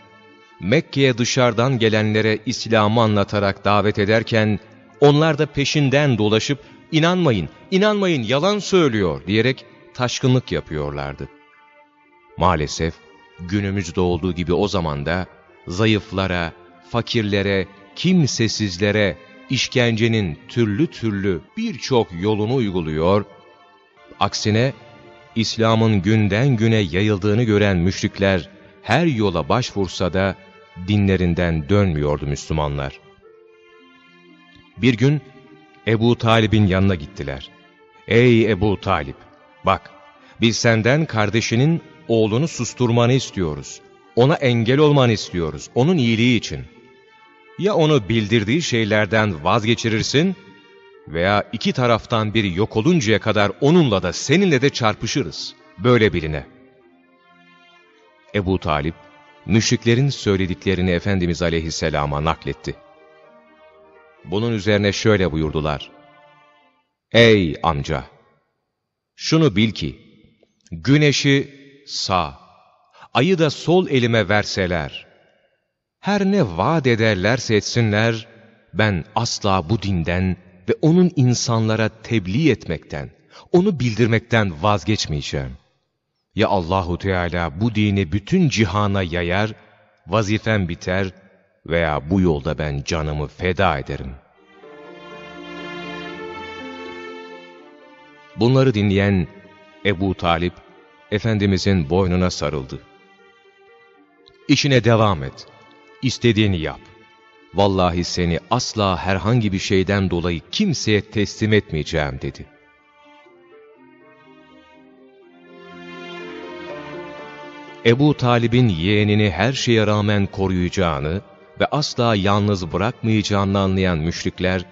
[SPEAKER 1] Mekke'ye dışarıdan gelenlere İslam'ı anlatarak davet ederken onlar da peşinden dolaşıp inanmayın, inanmayın yalan söylüyor diyerek taşkınlık yapıyorlardı. Maalesef günümüzde olduğu gibi o zaman da zayıflara, fakirlere, kimsesizlere işkencenin türlü türlü birçok yolunu uyguluyor, aksine İslam'ın günden güne yayıldığını gören müşrikler her yola başvursa da dinlerinden dönmüyordu Müslümanlar. Bir gün Ebu Talib'in yanına gittiler. Ey Ebu Talip! Bak, biz senden kardeşinin oğlunu susturmanı istiyoruz. Ona engel olmanı istiyoruz, onun iyiliği için. Ya onu bildirdiği şeylerden vazgeçirirsin veya iki taraftan biri yok oluncaya kadar onunla da seninle de çarpışırız. Böyle biline. Ebu Talip, müşriklerin söylediklerini Efendimiz Aleyhisselam'a nakletti. Bunun üzerine şöyle buyurdular. Ey amca! Şunu bil ki, güneşi sağ, ayı da sol elime verseler, her ne vaat ederlerse etsinler, ben asla bu dinden ve onun insanlara tebliğ etmekten, onu bildirmekten vazgeçmeyeceğim. Ya Allahu Teala bu dini bütün cihana yayar, vazifem biter veya bu yolda ben canımı feda ederim. Bunları dinleyen Ebu Talip, Efendimizin boynuna sarıldı. İşine devam et, istediğini yap. Vallahi seni asla herhangi bir şeyden dolayı kimseye teslim etmeyeceğim dedi. Ebu Talib'in yeğenini her şeye rağmen koruyacağını ve asla yalnız bırakmayacağını anlayan müşrikler,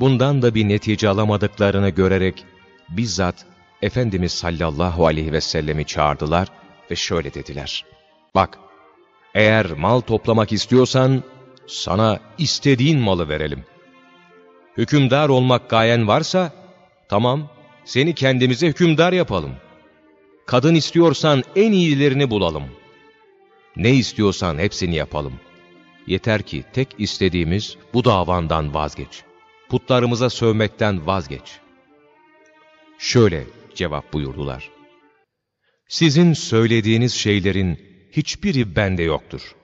[SPEAKER 1] bundan da bir netice alamadıklarını görerek bizzat Efendimiz sallallahu aleyhi ve sellemi çağırdılar ve şöyle dediler. Bak, eğer mal toplamak istiyorsan, sana istediğin malı verelim. Hükümdar olmak gayen varsa, tamam, seni kendimize hükümdar yapalım. Kadın istiyorsan en iyilerini bulalım. Ne istiyorsan hepsini yapalım. Yeter ki tek istediğimiz bu davandan vazgeç. Putlarımıza sövmekten vazgeç. Şöyle cevap buyurdular. Sizin söylediğiniz şeylerin hiçbiri bende yoktur.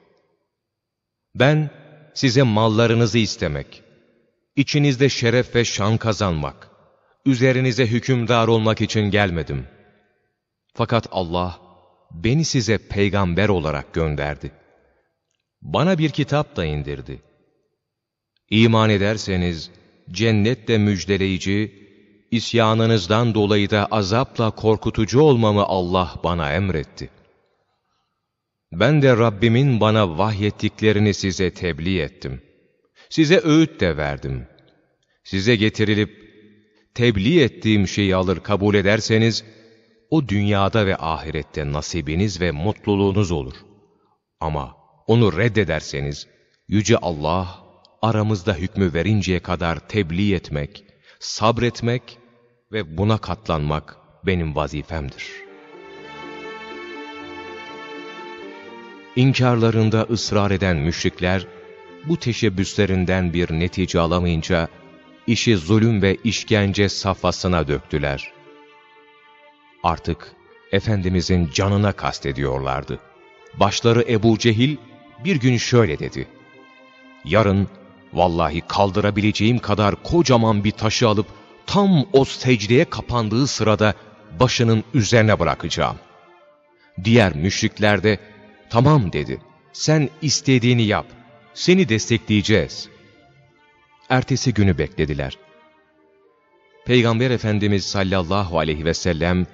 [SPEAKER 1] Ben size mallarınızı istemek, içinizde şeref ve şan kazanmak, üzerinize hükümdar olmak için gelmedim. Fakat Allah beni size peygamber olarak gönderdi. Bana bir kitap da indirdi. İman ederseniz cennetle müjdeleyici, isyanınızdan dolayı da azapla korkutucu olmamı Allah bana emretti. Ben de Rabbimin bana vahyettiklerini size tebliğ ettim. Size öğüt de verdim. Size getirilip tebliğ ettiğim şeyi alır kabul ederseniz, o dünyada ve ahirette nasibiniz ve mutluluğunuz olur. Ama onu reddederseniz, Yüce Allah aramızda hükmü verinceye kadar tebliğ etmek, sabretmek ve buna katlanmak benim vazifemdir.'' İnkarlarında ısrar eden müşrikler, bu teşebbüslerinden bir netice alamayınca, işi zulüm ve işkence safhasına döktüler. Artık Efendimizin canına kastediyorlardı. başları Ebu Cehil bir gün şöyle dedi. Yarın vallahi kaldırabileceğim kadar kocaman bir taşı alıp tam o secdeye kapandığı sırada başının üzerine bırakacağım. Diğer müşrikler de tamam dedi. Sen istediğini yap. Seni destekleyeceğiz. Ertesi günü beklediler. Peygamber Efendimiz sallallahu aleyhi ve sellem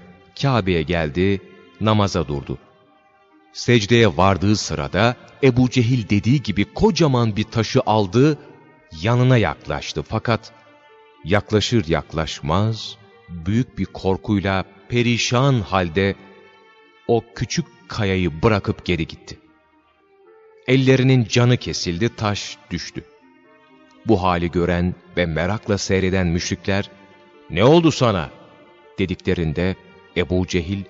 [SPEAKER 1] Kabe'ye geldi, namaza durdu. Secdeye vardığı sırada Ebu Cehil dediği gibi kocaman bir taşı aldı, yanına yaklaştı. Fakat yaklaşır yaklaşmaz büyük bir korkuyla perişan halde o küçük kayayı bırakıp geri gitti. Ellerinin canı kesildi, taş düştü. Bu hali gören ve merakla seyreden müşrikler, ''Ne oldu sana?'' dediklerinde Ebu Cehil,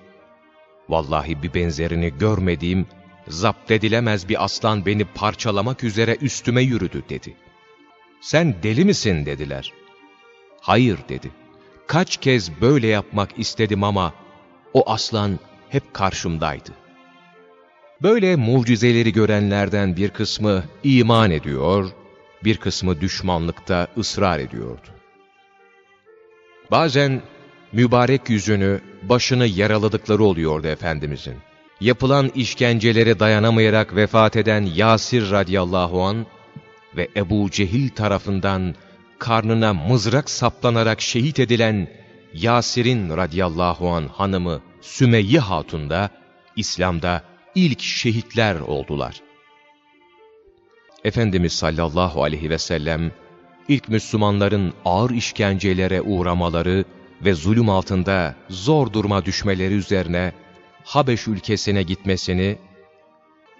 [SPEAKER 1] ''Vallahi bir benzerini görmediğim, zapt edilemez bir aslan beni parçalamak üzere üstüme yürüdü.'' dedi. ''Sen deli misin?'' dediler. ''Hayır.'' dedi. ''Kaç kez böyle yapmak istedim ama o aslan hep karşımdaydı.'' Böyle mucizeleri görenlerden bir kısmı iman ediyor, bir kısmı düşmanlıkta ısrar ediyordu. Bazen mübarek yüzünü, başını yaraladıkları oluyordu Efendimizin. Yapılan işkencelere dayanamayarak vefat eden Yasir radıyallahu an ve Ebu Cehil tarafından karnına mızrak saplanarak şehit edilen Yasir'in radıyallahu an hanımı Sümeyye Hatun da İslam'da ilk şehitler oldular. Efendimiz sallallahu aleyhi ve sellem, ilk Müslümanların ağır işkencelere uğramaları ve zulüm altında zor duruma düşmeleri üzerine Habeş ülkesine gitmesini,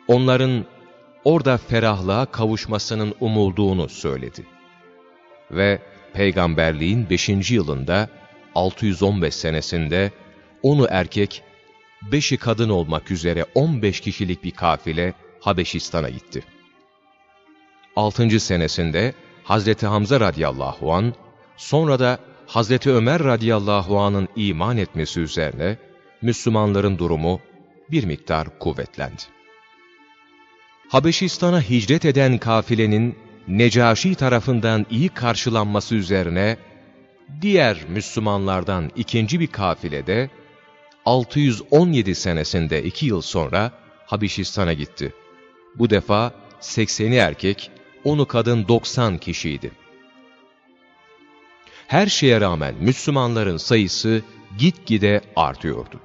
[SPEAKER 1] onların orada ferahlığa kavuşmasının umulduğunu söyledi. Ve peygamberliğin 5. yılında 615 senesinde onu erkek, beşi kadın olmak üzere 15 kişilik bir kafile Habeşistan'a gitti. 6. senesinde Hazreti Hamza radıyallahu an, sonra da Hazreti Ömer radıyallahu anın iman etmesi üzerine Müslümanların durumu bir miktar kuvvetlendi. Habeşistan'a hicret eden kafilenin Necaşi tarafından iyi karşılanması üzerine diğer Müslümanlardan ikinci bir kafilede 617 senesinde iki yıl sonra Habeşistan'a gitti. Bu defa 80'i erkek, onu kadın 90 kişiydi. Her şeye rağmen Müslümanların sayısı gitgide artıyordu.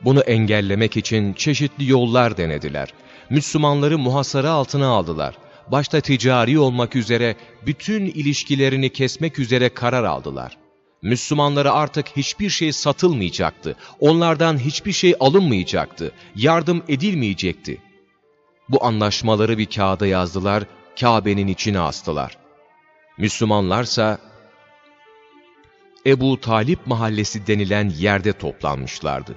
[SPEAKER 1] Bunu engellemek için çeşitli yollar denediler. Müslümanları muhasara altına aldılar. Başta ticari olmak üzere bütün ilişkilerini kesmek üzere karar aldılar. Müslümanlara artık hiçbir şey satılmayacaktı. Onlardan hiçbir şey alınmayacaktı. Yardım edilmeyecekti. Bu anlaşmaları bir kağıda yazdılar, Kabe'nin içine astılar. Müslümanlarsa Ebu Talip mahallesi denilen yerde toplanmışlardı.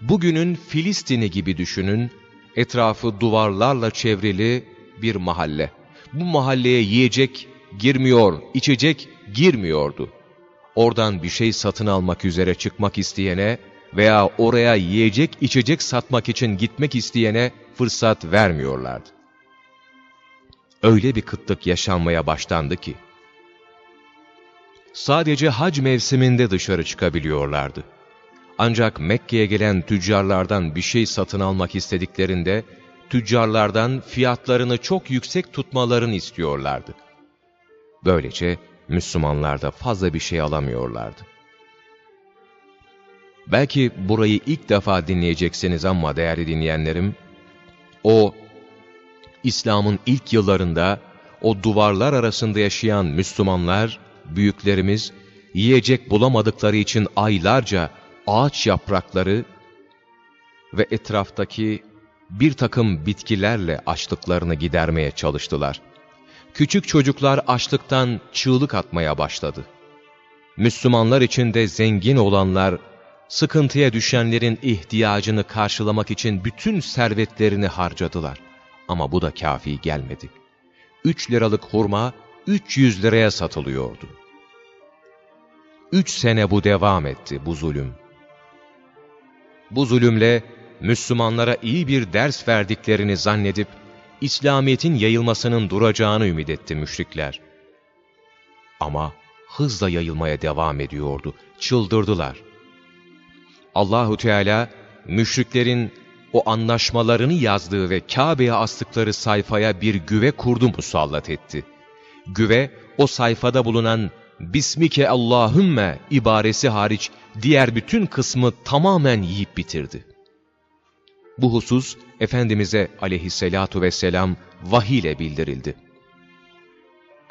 [SPEAKER 1] Bugünün Filistin'i gibi düşünün, etrafı duvarlarla çevrili bir mahalle. Bu mahalleye yiyecek girmiyor, içecek girmiyordu. Oradan bir şey satın almak üzere çıkmak isteyene veya oraya yiyecek içecek satmak için gitmek isteyene fırsat vermiyorlardı. Öyle bir kıtlık yaşanmaya başlandı ki, sadece hac mevsiminde dışarı çıkabiliyorlardı. Ancak Mekke'ye gelen tüccarlardan bir şey satın almak istediklerinde, tüccarlardan fiyatlarını çok yüksek tutmalarını istiyorlardı. Böylece Müslümanlar da fazla bir şey alamıyorlardı. Belki burayı ilk defa dinleyeceksiniz ama değerli dinleyenlerim, o İslam'ın ilk yıllarında o duvarlar arasında yaşayan Müslümanlar, büyüklerimiz, yiyecek bulamadıkları için aylarca ağaç yaprakları ve etraftaki bir takım bitkilerle açlıklarını gidermeye çalıştılar. Küçük çocuklar açlıktan çığlık atmaya başladı. Müslümanlar içinde zengin olanlar, sıkıntıya düşenlerin ihtiyacını karşılamak için bütün servetlerini harcadılar. Ama bu da kafi gelmedi. Üç liralık hurma 300 liraya satılıyordu. Üç sene bu devam etti bu zulüm. Bu zulümle Müslümanlara iyi bir ders verdiklerini zannedip, İslamiyet'in yayılmasının duracağını ümit etti müşrikler. Ama hızla yayılmaya devam ediyordu. Çıldırdılar. Allahu Teala müşriklerin o anlaşmalarını yazdığı ve Kabe'ye astıkları sayfaya bir güve kurdu musallat etti. Güve o sayfada bulunan Bismike Allahümme ibaresi hariç diğer bütün kısmı tamamen yiyip bitirdi. Bu husus Efendimiz'e aleyhissalatu vesselam vahiy ile bildirildi.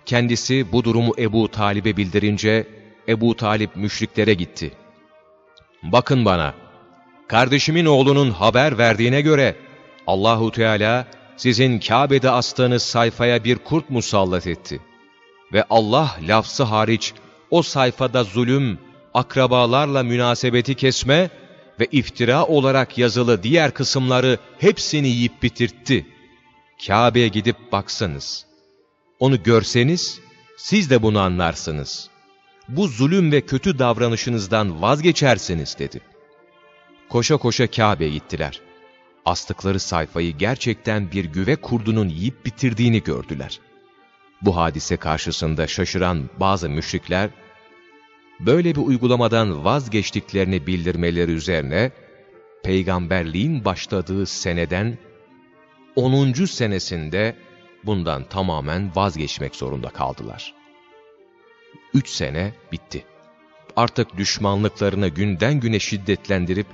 [SPEAKER 1] Kendisi bu durumu Ebu Talib'e bildirince Ebu Talip müşriklere gitti. Bakın bana, kardeşimin oğlunun haber verdiğine göre Allahu Teala sizin Kabe'de astığınız sayfaya bir kurt musallat etti. Ve Allah lafzı hariç o sayfada zulüm, akrabalarla münasebeti kesme ve iftira olarak yazılı diğer kısımları hepsini yiyip bitirtti. Kabe'ye gidip baksanız, onu görseniz siz de bunu anlarsınız. Bu zulüm ve kötü davranışınızdan vazgeçersiniz dedi. Koşa koşa Kabe'ye gittiler. Astıkları sayfayı gerçekten bir güve kurdunun yiyip bitirdiğini gördüler. Bu hadise karşısında şaşıran bazı müşrikler, böyle bir uygulamadan vazgeçtiklerini bildirmeleri üzerine, peygamberliğin başladığı seneden 10. senesinde bundan tamamen vazgeçmek zorunda kaldılar. Üç sene bitti. Artık düşmanlıklarını günden güne şiddetlendirip,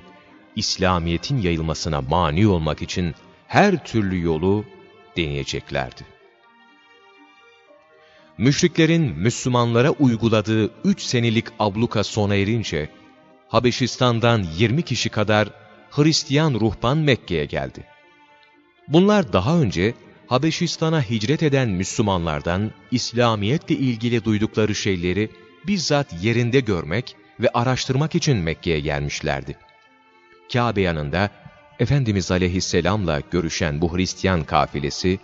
[SPEAKER 1] İslamiyet'in yayılmasına mani olmak için her türlü yolu deneyeceklerdi. Müşriklerin Müslümanlara uyguladığı üç senelik abluka sona erince, Habeşistan'dan 20 kişi kadar Hristiyan ruhban Mekke'ye geldi. Bunlar daha önce Habeşistan'a hicret eden Müslümanlardan İslamiyetle ilgili duydukları şeyleri bizzat yerinde görmek ve araştırmak için Mekke'ye gelmişlerdi. Kabe yanında Efendimiz Aleyhisselam'la görüşen bu Hristiyan kafilesi,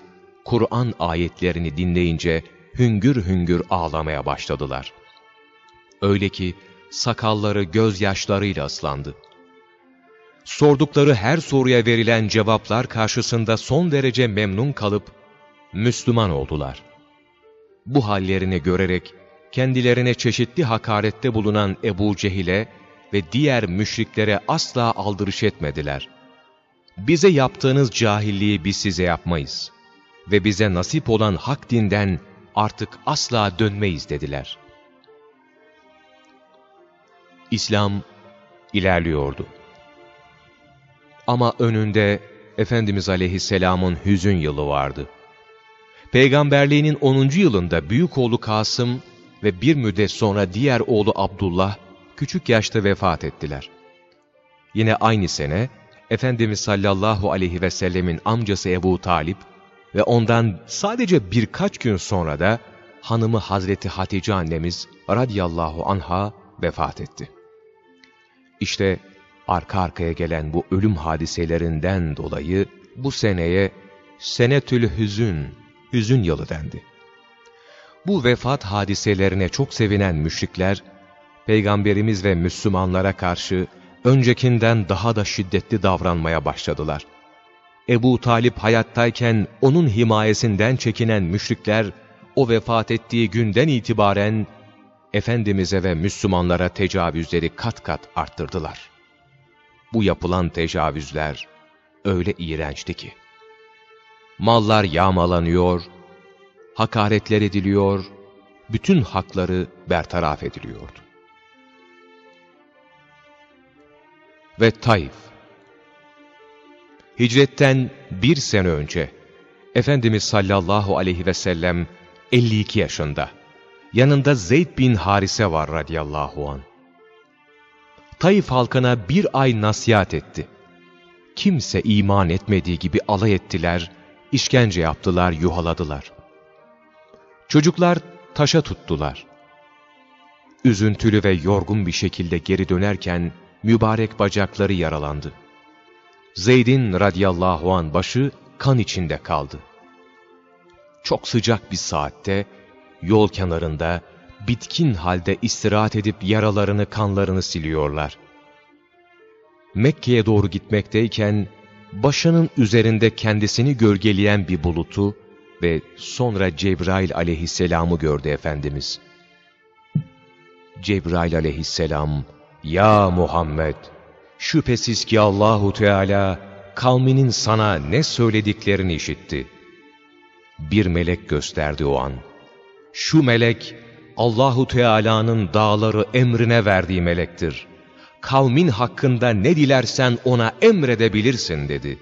[SPEAKER 1] Kur'an ayetlerini dinleyince hüngür hüngür ağlamaya başladılar. Öyle ki sakalları gözyaşlarıyla ıslandı. Sordukları her soruya verilen cevaplar karşısında son derece memnun kalıp Müslüman oldular. Bu hallerini görerek kendilerine çeşitli hakarette bulunan Ebu Cehil'e ve diğer müşriklere asla aldırış etmediler. Bize yaptığınız cahilliği biz size yapmayız ve bize nasip olan hak dinden artık asla dönmeyiz dediler. İslam ilerliyordu. Ama önünde Efendimiz Aleyhisselam'ın hüzün yılı vardı. Peygamberliğinin 10. yılında büyük oğlu Kasım ve bir müddet sonra diğer oğlu Abdullah küçük yaşta vefat ettiler. Yine aynı sene Efendimiz sallallahu aleyhi ve sellemin amcası Ebu Talip ve ondan sadece birkaç gün sonra da hanımı Hazreti Hatice annemiz radiyallahu anha vefat etti. İşte arka arkaya gelen bu ölüm hadiselerinden dolayı bu seneye Senetül Hüzün, hüzün yılı dendi. Bu vefat hadiselerine çok sevinen müşrikler, Peygamberimiz ve Müslümanlara karşı öncekinden daha da şiddetli davranmaya başladılar. Ebu Talip hayattayken onun himayesinden çekinen müşrikler, o vefat ettiği günden itibaren Efendimiz'e ve Müslümanlara tecavüzleri kat kat arttırdılar. Bu yapılan tecavüzler öyle iğrençti ki. Mallar yağmalanıyor, hakaretler ediliyor, bütün hakları bertaraf ediliyordu. Ve Taif Hicretten bir sene önce Efendimiz sallallahu aleyhi ve sellem 52 yaşında. Yanında Zeyd bin Harise var radıyallahu an. Taif halkına bir ay nasihat etti. Kimse iman etmediği gibi alay ettiler, işkence yaptılar, yuhaladılar. Çocuklar taşa tuttular. Üzüntülü ve yorgun bir şekilde geri dönerken mübarek bacakları yaralandı. Zeyd'in radiyallahu an başı kan içinde kaldı. Çok sıcak bir saatte yol kenarında bitkin halde istirahat edip yaralarını kanlarını siliyorlar. Mekke'ye doğru gitmekteyken başının üzerinde kendisini gölgeleyen bir bulutu ve sonra Cebrail aleyhisselamı gördü Efendimiz. Cebrail aleyhisselam, Ya Muhammed! Şüphesiz ki Allahu Teala kavminin sana ne söylediklerini işitti. Bir melek gösterdi o an. Şu melek Allahu Teala'nın dağları emrine verdiği melektir. Kavmin hakkında ne dilersen ona emredebilirsin dedi.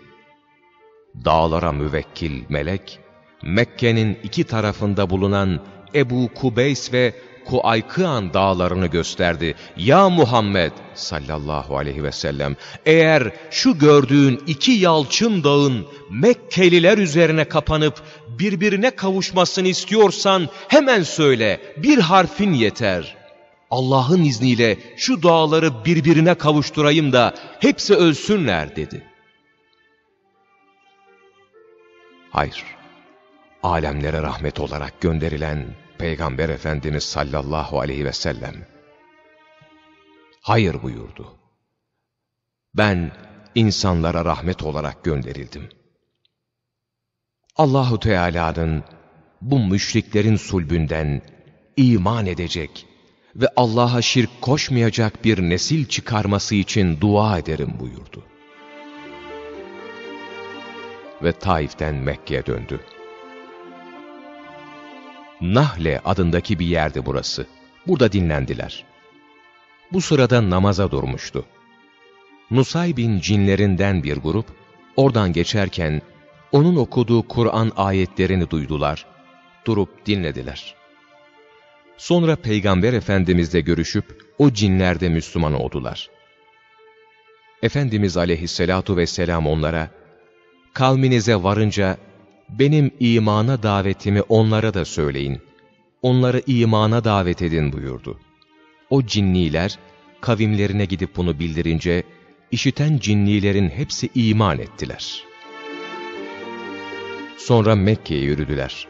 [SPEAKER 1] Dağlara müvekkil melek, Mekke'nin iki tarafında bulunan Ebu Kubeys ve Kuaykıan dağlarını gösterdi. Ya Muhammed sallallahu aleyhi ve sellem eğer şu gördüğün iki yalçın dağın Mekkeliler üzerine kapanıp birbirine kavuşmasını istiyorsan hemen söyle bir harfin yeter. Allah'ın izniyle şu dağları birbirine kavuşturayım da hepsi ölsünler dedi. Hayır, alemlere rahmet olarak gönderilen Peygamber Efendimiz sallallahu aleyhi ve sellem, hayır buyurdu. Ben insanlara rahmet olarak gönderildim. Allahu Teala'nın bu müşriklerin sulbünden iman edecek ve Allah'a şirk koşmayacak bir nesil çıkarması için dua ederim buyurdu. Ve Taif'ten Mekke'ye döndü. Nahle adındaki bir yerdi burası. Burada dinlendiler. Bu sırada namaza durmuştu. Nusaybin cinlerinden bir grup, oradan geçerken onun okuduğu Kur'an ayetlerini duydular, durup dinlediler. Sonra Peygamber Efendimizle görüşüp o cinlerde Müslüman oldular. Efendimiz aleyhissalatu vesselam onlara, kavminize varınca benim imana davetimi onlara da söyleyin. Onları imana davet edin buyurdu. O cinniler kavimlerine gidip bunu bildirince işiten cinnilerin hepsi iman ettiler. Sonra Mekke'ye yürüdüler.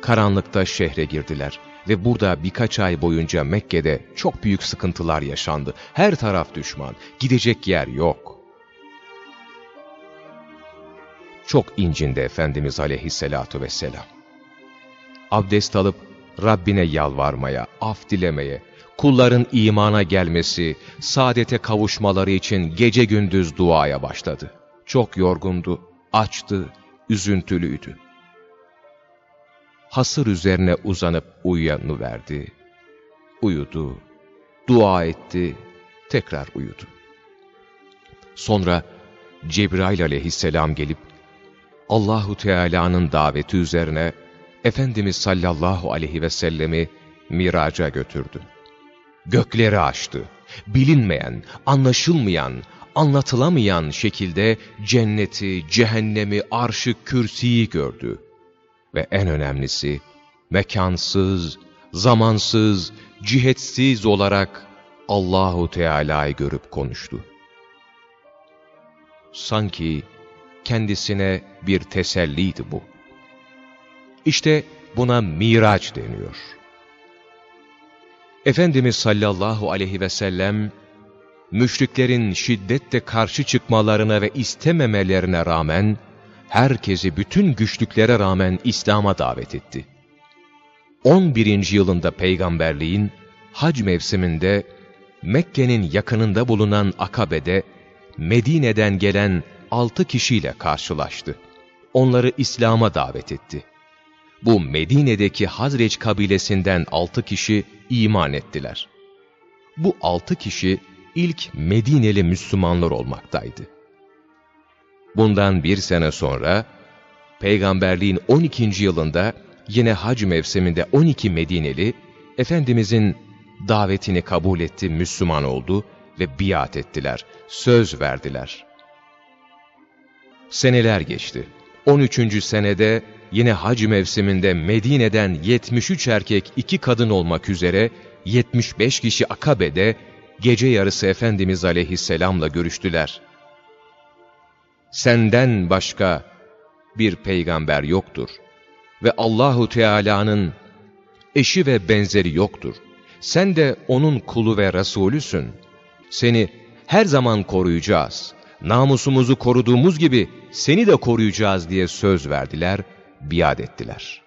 [SPEAKER 1] Karanlıkta şehre girdiler ve burada birkaç ay boyunca Mekke'de çok büyük sıkıntılar yaşandı. Her taraf düşman, gidecek yer yok. Çok incindi Efendimiz aleyhissalatu vesselam. Abdest alıp Rabbine yalvarmaya, af dilemeye, kulların imana gelmesi, saadete kavuşmaları için gece gündüz duaya başladı. Çok yorgundu, açtı, üzüntülüydü. Hasır üzerine uzanıp uyuyanıverdi. Uyudu, dua etti, tekrar uyudu. Sonra Cebrail aleyhisselam gelip Allahu Teala'nın daveti üzerine Efendimiz sallallahu aleyhi ve sellemi miraca götürdü. Gökleri açtı. Bilinmeyen, anlaşılmayan, anlatılamayan şekilde cenneti, cehennemi, arşı, kürsiyi gördü. Ve en önemlisi, mekansız, zamansız, cihetsiz olarak Allahu Teala'yı görüp konuştu. Sanki kendisine bir teselliydi bu. İşte buna miraç deniyor. Efendimiz sallallahu aleyhi ve sellem, müşriklerin şiddetle karşı çıkmalarına ve istememelerine rağmen, herkesi bütün güçlüklere rağmen İslam'a davet etti. 11. yılında peygamberliğin hac mevsiminde Mekke'nin yakınında bulunan Akabe'de Medine'den gelen altı kişiyle karşılaştı. Onları İslam'a davet etti. Bu Medine'deki Hazreç kabilesinden altı kişi iman ettiler. Bu altı kişi ilk Medineli Müslümanlar olmaktaydı. Bundan bir sene sonra, peygamberliğin 12. yılında yine hac mevsiminde 12 Medineli, Efendimizin davetini kabul etti, Müslüman oldu ve biat ettiler, söz verdiler. Seneler geçti. 13. senede yine hac mevsiminde Medine'den 73 erkek iki kadın olmak üzere 75 kişi Akabe'de gece yarısı Efendimiz aleyhisselamla görüştüler. Senden başka bir peygamber yoktur ve Allahu Teala'nın eşi ve benzeri yoktur. Sen de onun kulu ve Resulüsün. Seni her zaman koruyacağız. Namusumuzu koruduğumuz gibi seni de koruyacağız diye söz verdiler, biat ettiler.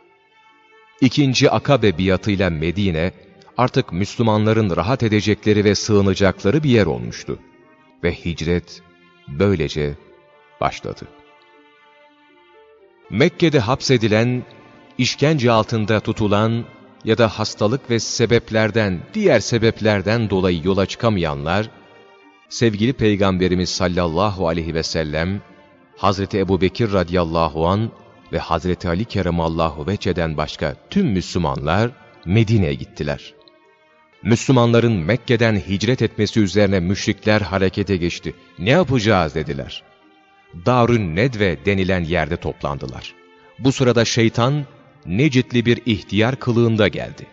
[SPEAKER 1] İkinci Akabe biatıyla Medine, artık Müslümanların rahat edecekleri ve sığınacakları bir yer olmuştu. Ve hicret böylece başladı. Mekke'de hapsedilen, işkence altında tutulan ya da hastalık ve sebeplerden, diğer sebeplerden dolayı yola çıkamayanlar, sevgili Peygamberimiz sallallahu aleyhi ve sellem, Hazreti Ebu Bekir radiyallahu an ve Hazreti Ali keremallahu veçeden başka tüm Müslümanlar Medine'ye gittiler. Müslümanların Mekke'den hicret etmesi üzerine müşrikler harekete geçti. Ne yapacağız dediler. Darün Nedve denilen yerde toplandılar. Bu sırada şeytan Necitli bir ihtiyar kılığında geldi.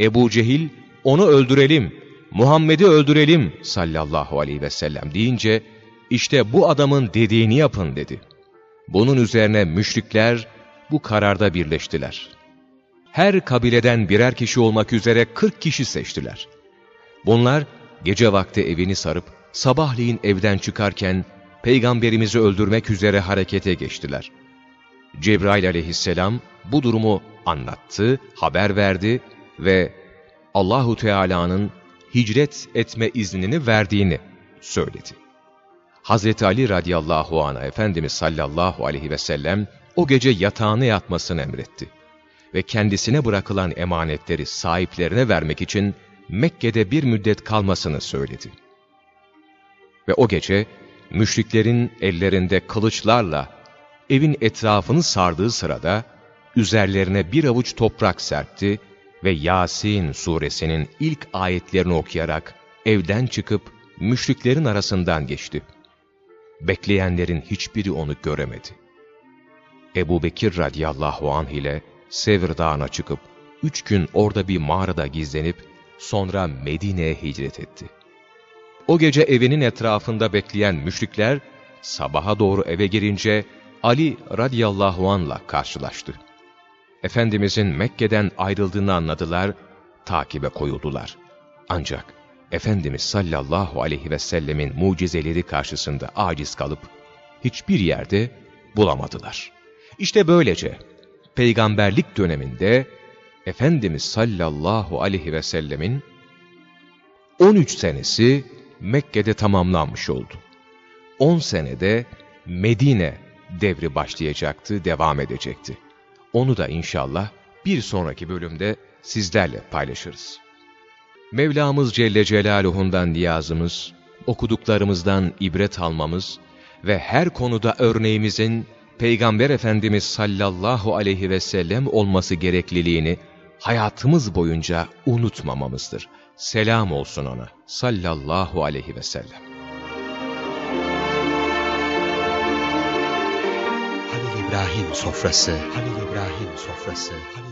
[SPEAKER 1] Ebu Cehil, onu öldürelim, Muhammed'i öldürelim sallallahu aleyhi ve sellem deyince, işte bu adamın dediğini yapın dedi. Bunun üzerine müşrikler bu kararda birleştiler. Her kabileden birer kişi olmak üzere 40 kişi seçtiler. Bunlar gece vakti evini sarıp sabahleyin evden çıkarken peygamberimizi öldürmek üzere harekete geçtiler. Cebrail aleyhisselam bu durumu anlattı, haber verdi ve Allahu Teala'nın hicret etme iznini verdiğini söyledi. Hazreti Ali radıyallahu anh Efendimiz sallallahu aleyhi ve sellem o gece yatağına yatmasını emretti. Ve kendisine bırakılan emanetleri sahiplerine vermek için Mekke'de bir müddet kalmasını söyledi. Ve o gece müşriklerin ellerinde kılıçlarla evin etrafını sardığı sırada üzerlerine bir avuç toprak serpti ve Yasin suresinin ilk ayetlerini okuyarak evden çıkıp müşriklerin arasından geçti. Bekleyenlerin hiçbiri onu göremedi. Ebu Bekir radiyallahu anh ile Sevr Dağı'na çıkıp üç gün orada bir mağarada gizlenip sonra Medine'ye hicret etti. O gece evinin etrafında bekleyen müşrikler sabaha doğru eve girince Ali radiyallahu anla karşılaştı. Efendimizin Mekke'den ayrıldığını anladılar, takibe koyuldular. Ancak Efendimiz sallallahu aleyhi ve sellemin mucizeleri karşısında aciz kalıp hiçbir yerde bulamadılar. İşte böylece peygamberlik döneminde Efendimiz sallallahu aleyhi ve sellemin 13 senesi Mekke'de tamamlanmış oldu. 10 senede Medine devri başlayacaktı, devam edecekti. Onu da inşallah bir sonraki bölümde sizlerle paylaşırız. Mevlamız Celle Celaluhu'ndan niyazımız, okuduklarımızdan ibret almamız ve her konuda örneğimizin Peygamber Efendimiz sallallahu aleyhi ve sellem olması gerekliliğini hayatımız boyunca unutmamamızdır. Selam olsun ona sallallahu aleyhi ve sellem.
[SPEAKER 2] İbrahim sofrası, Halil İbrahim sofrası, Halil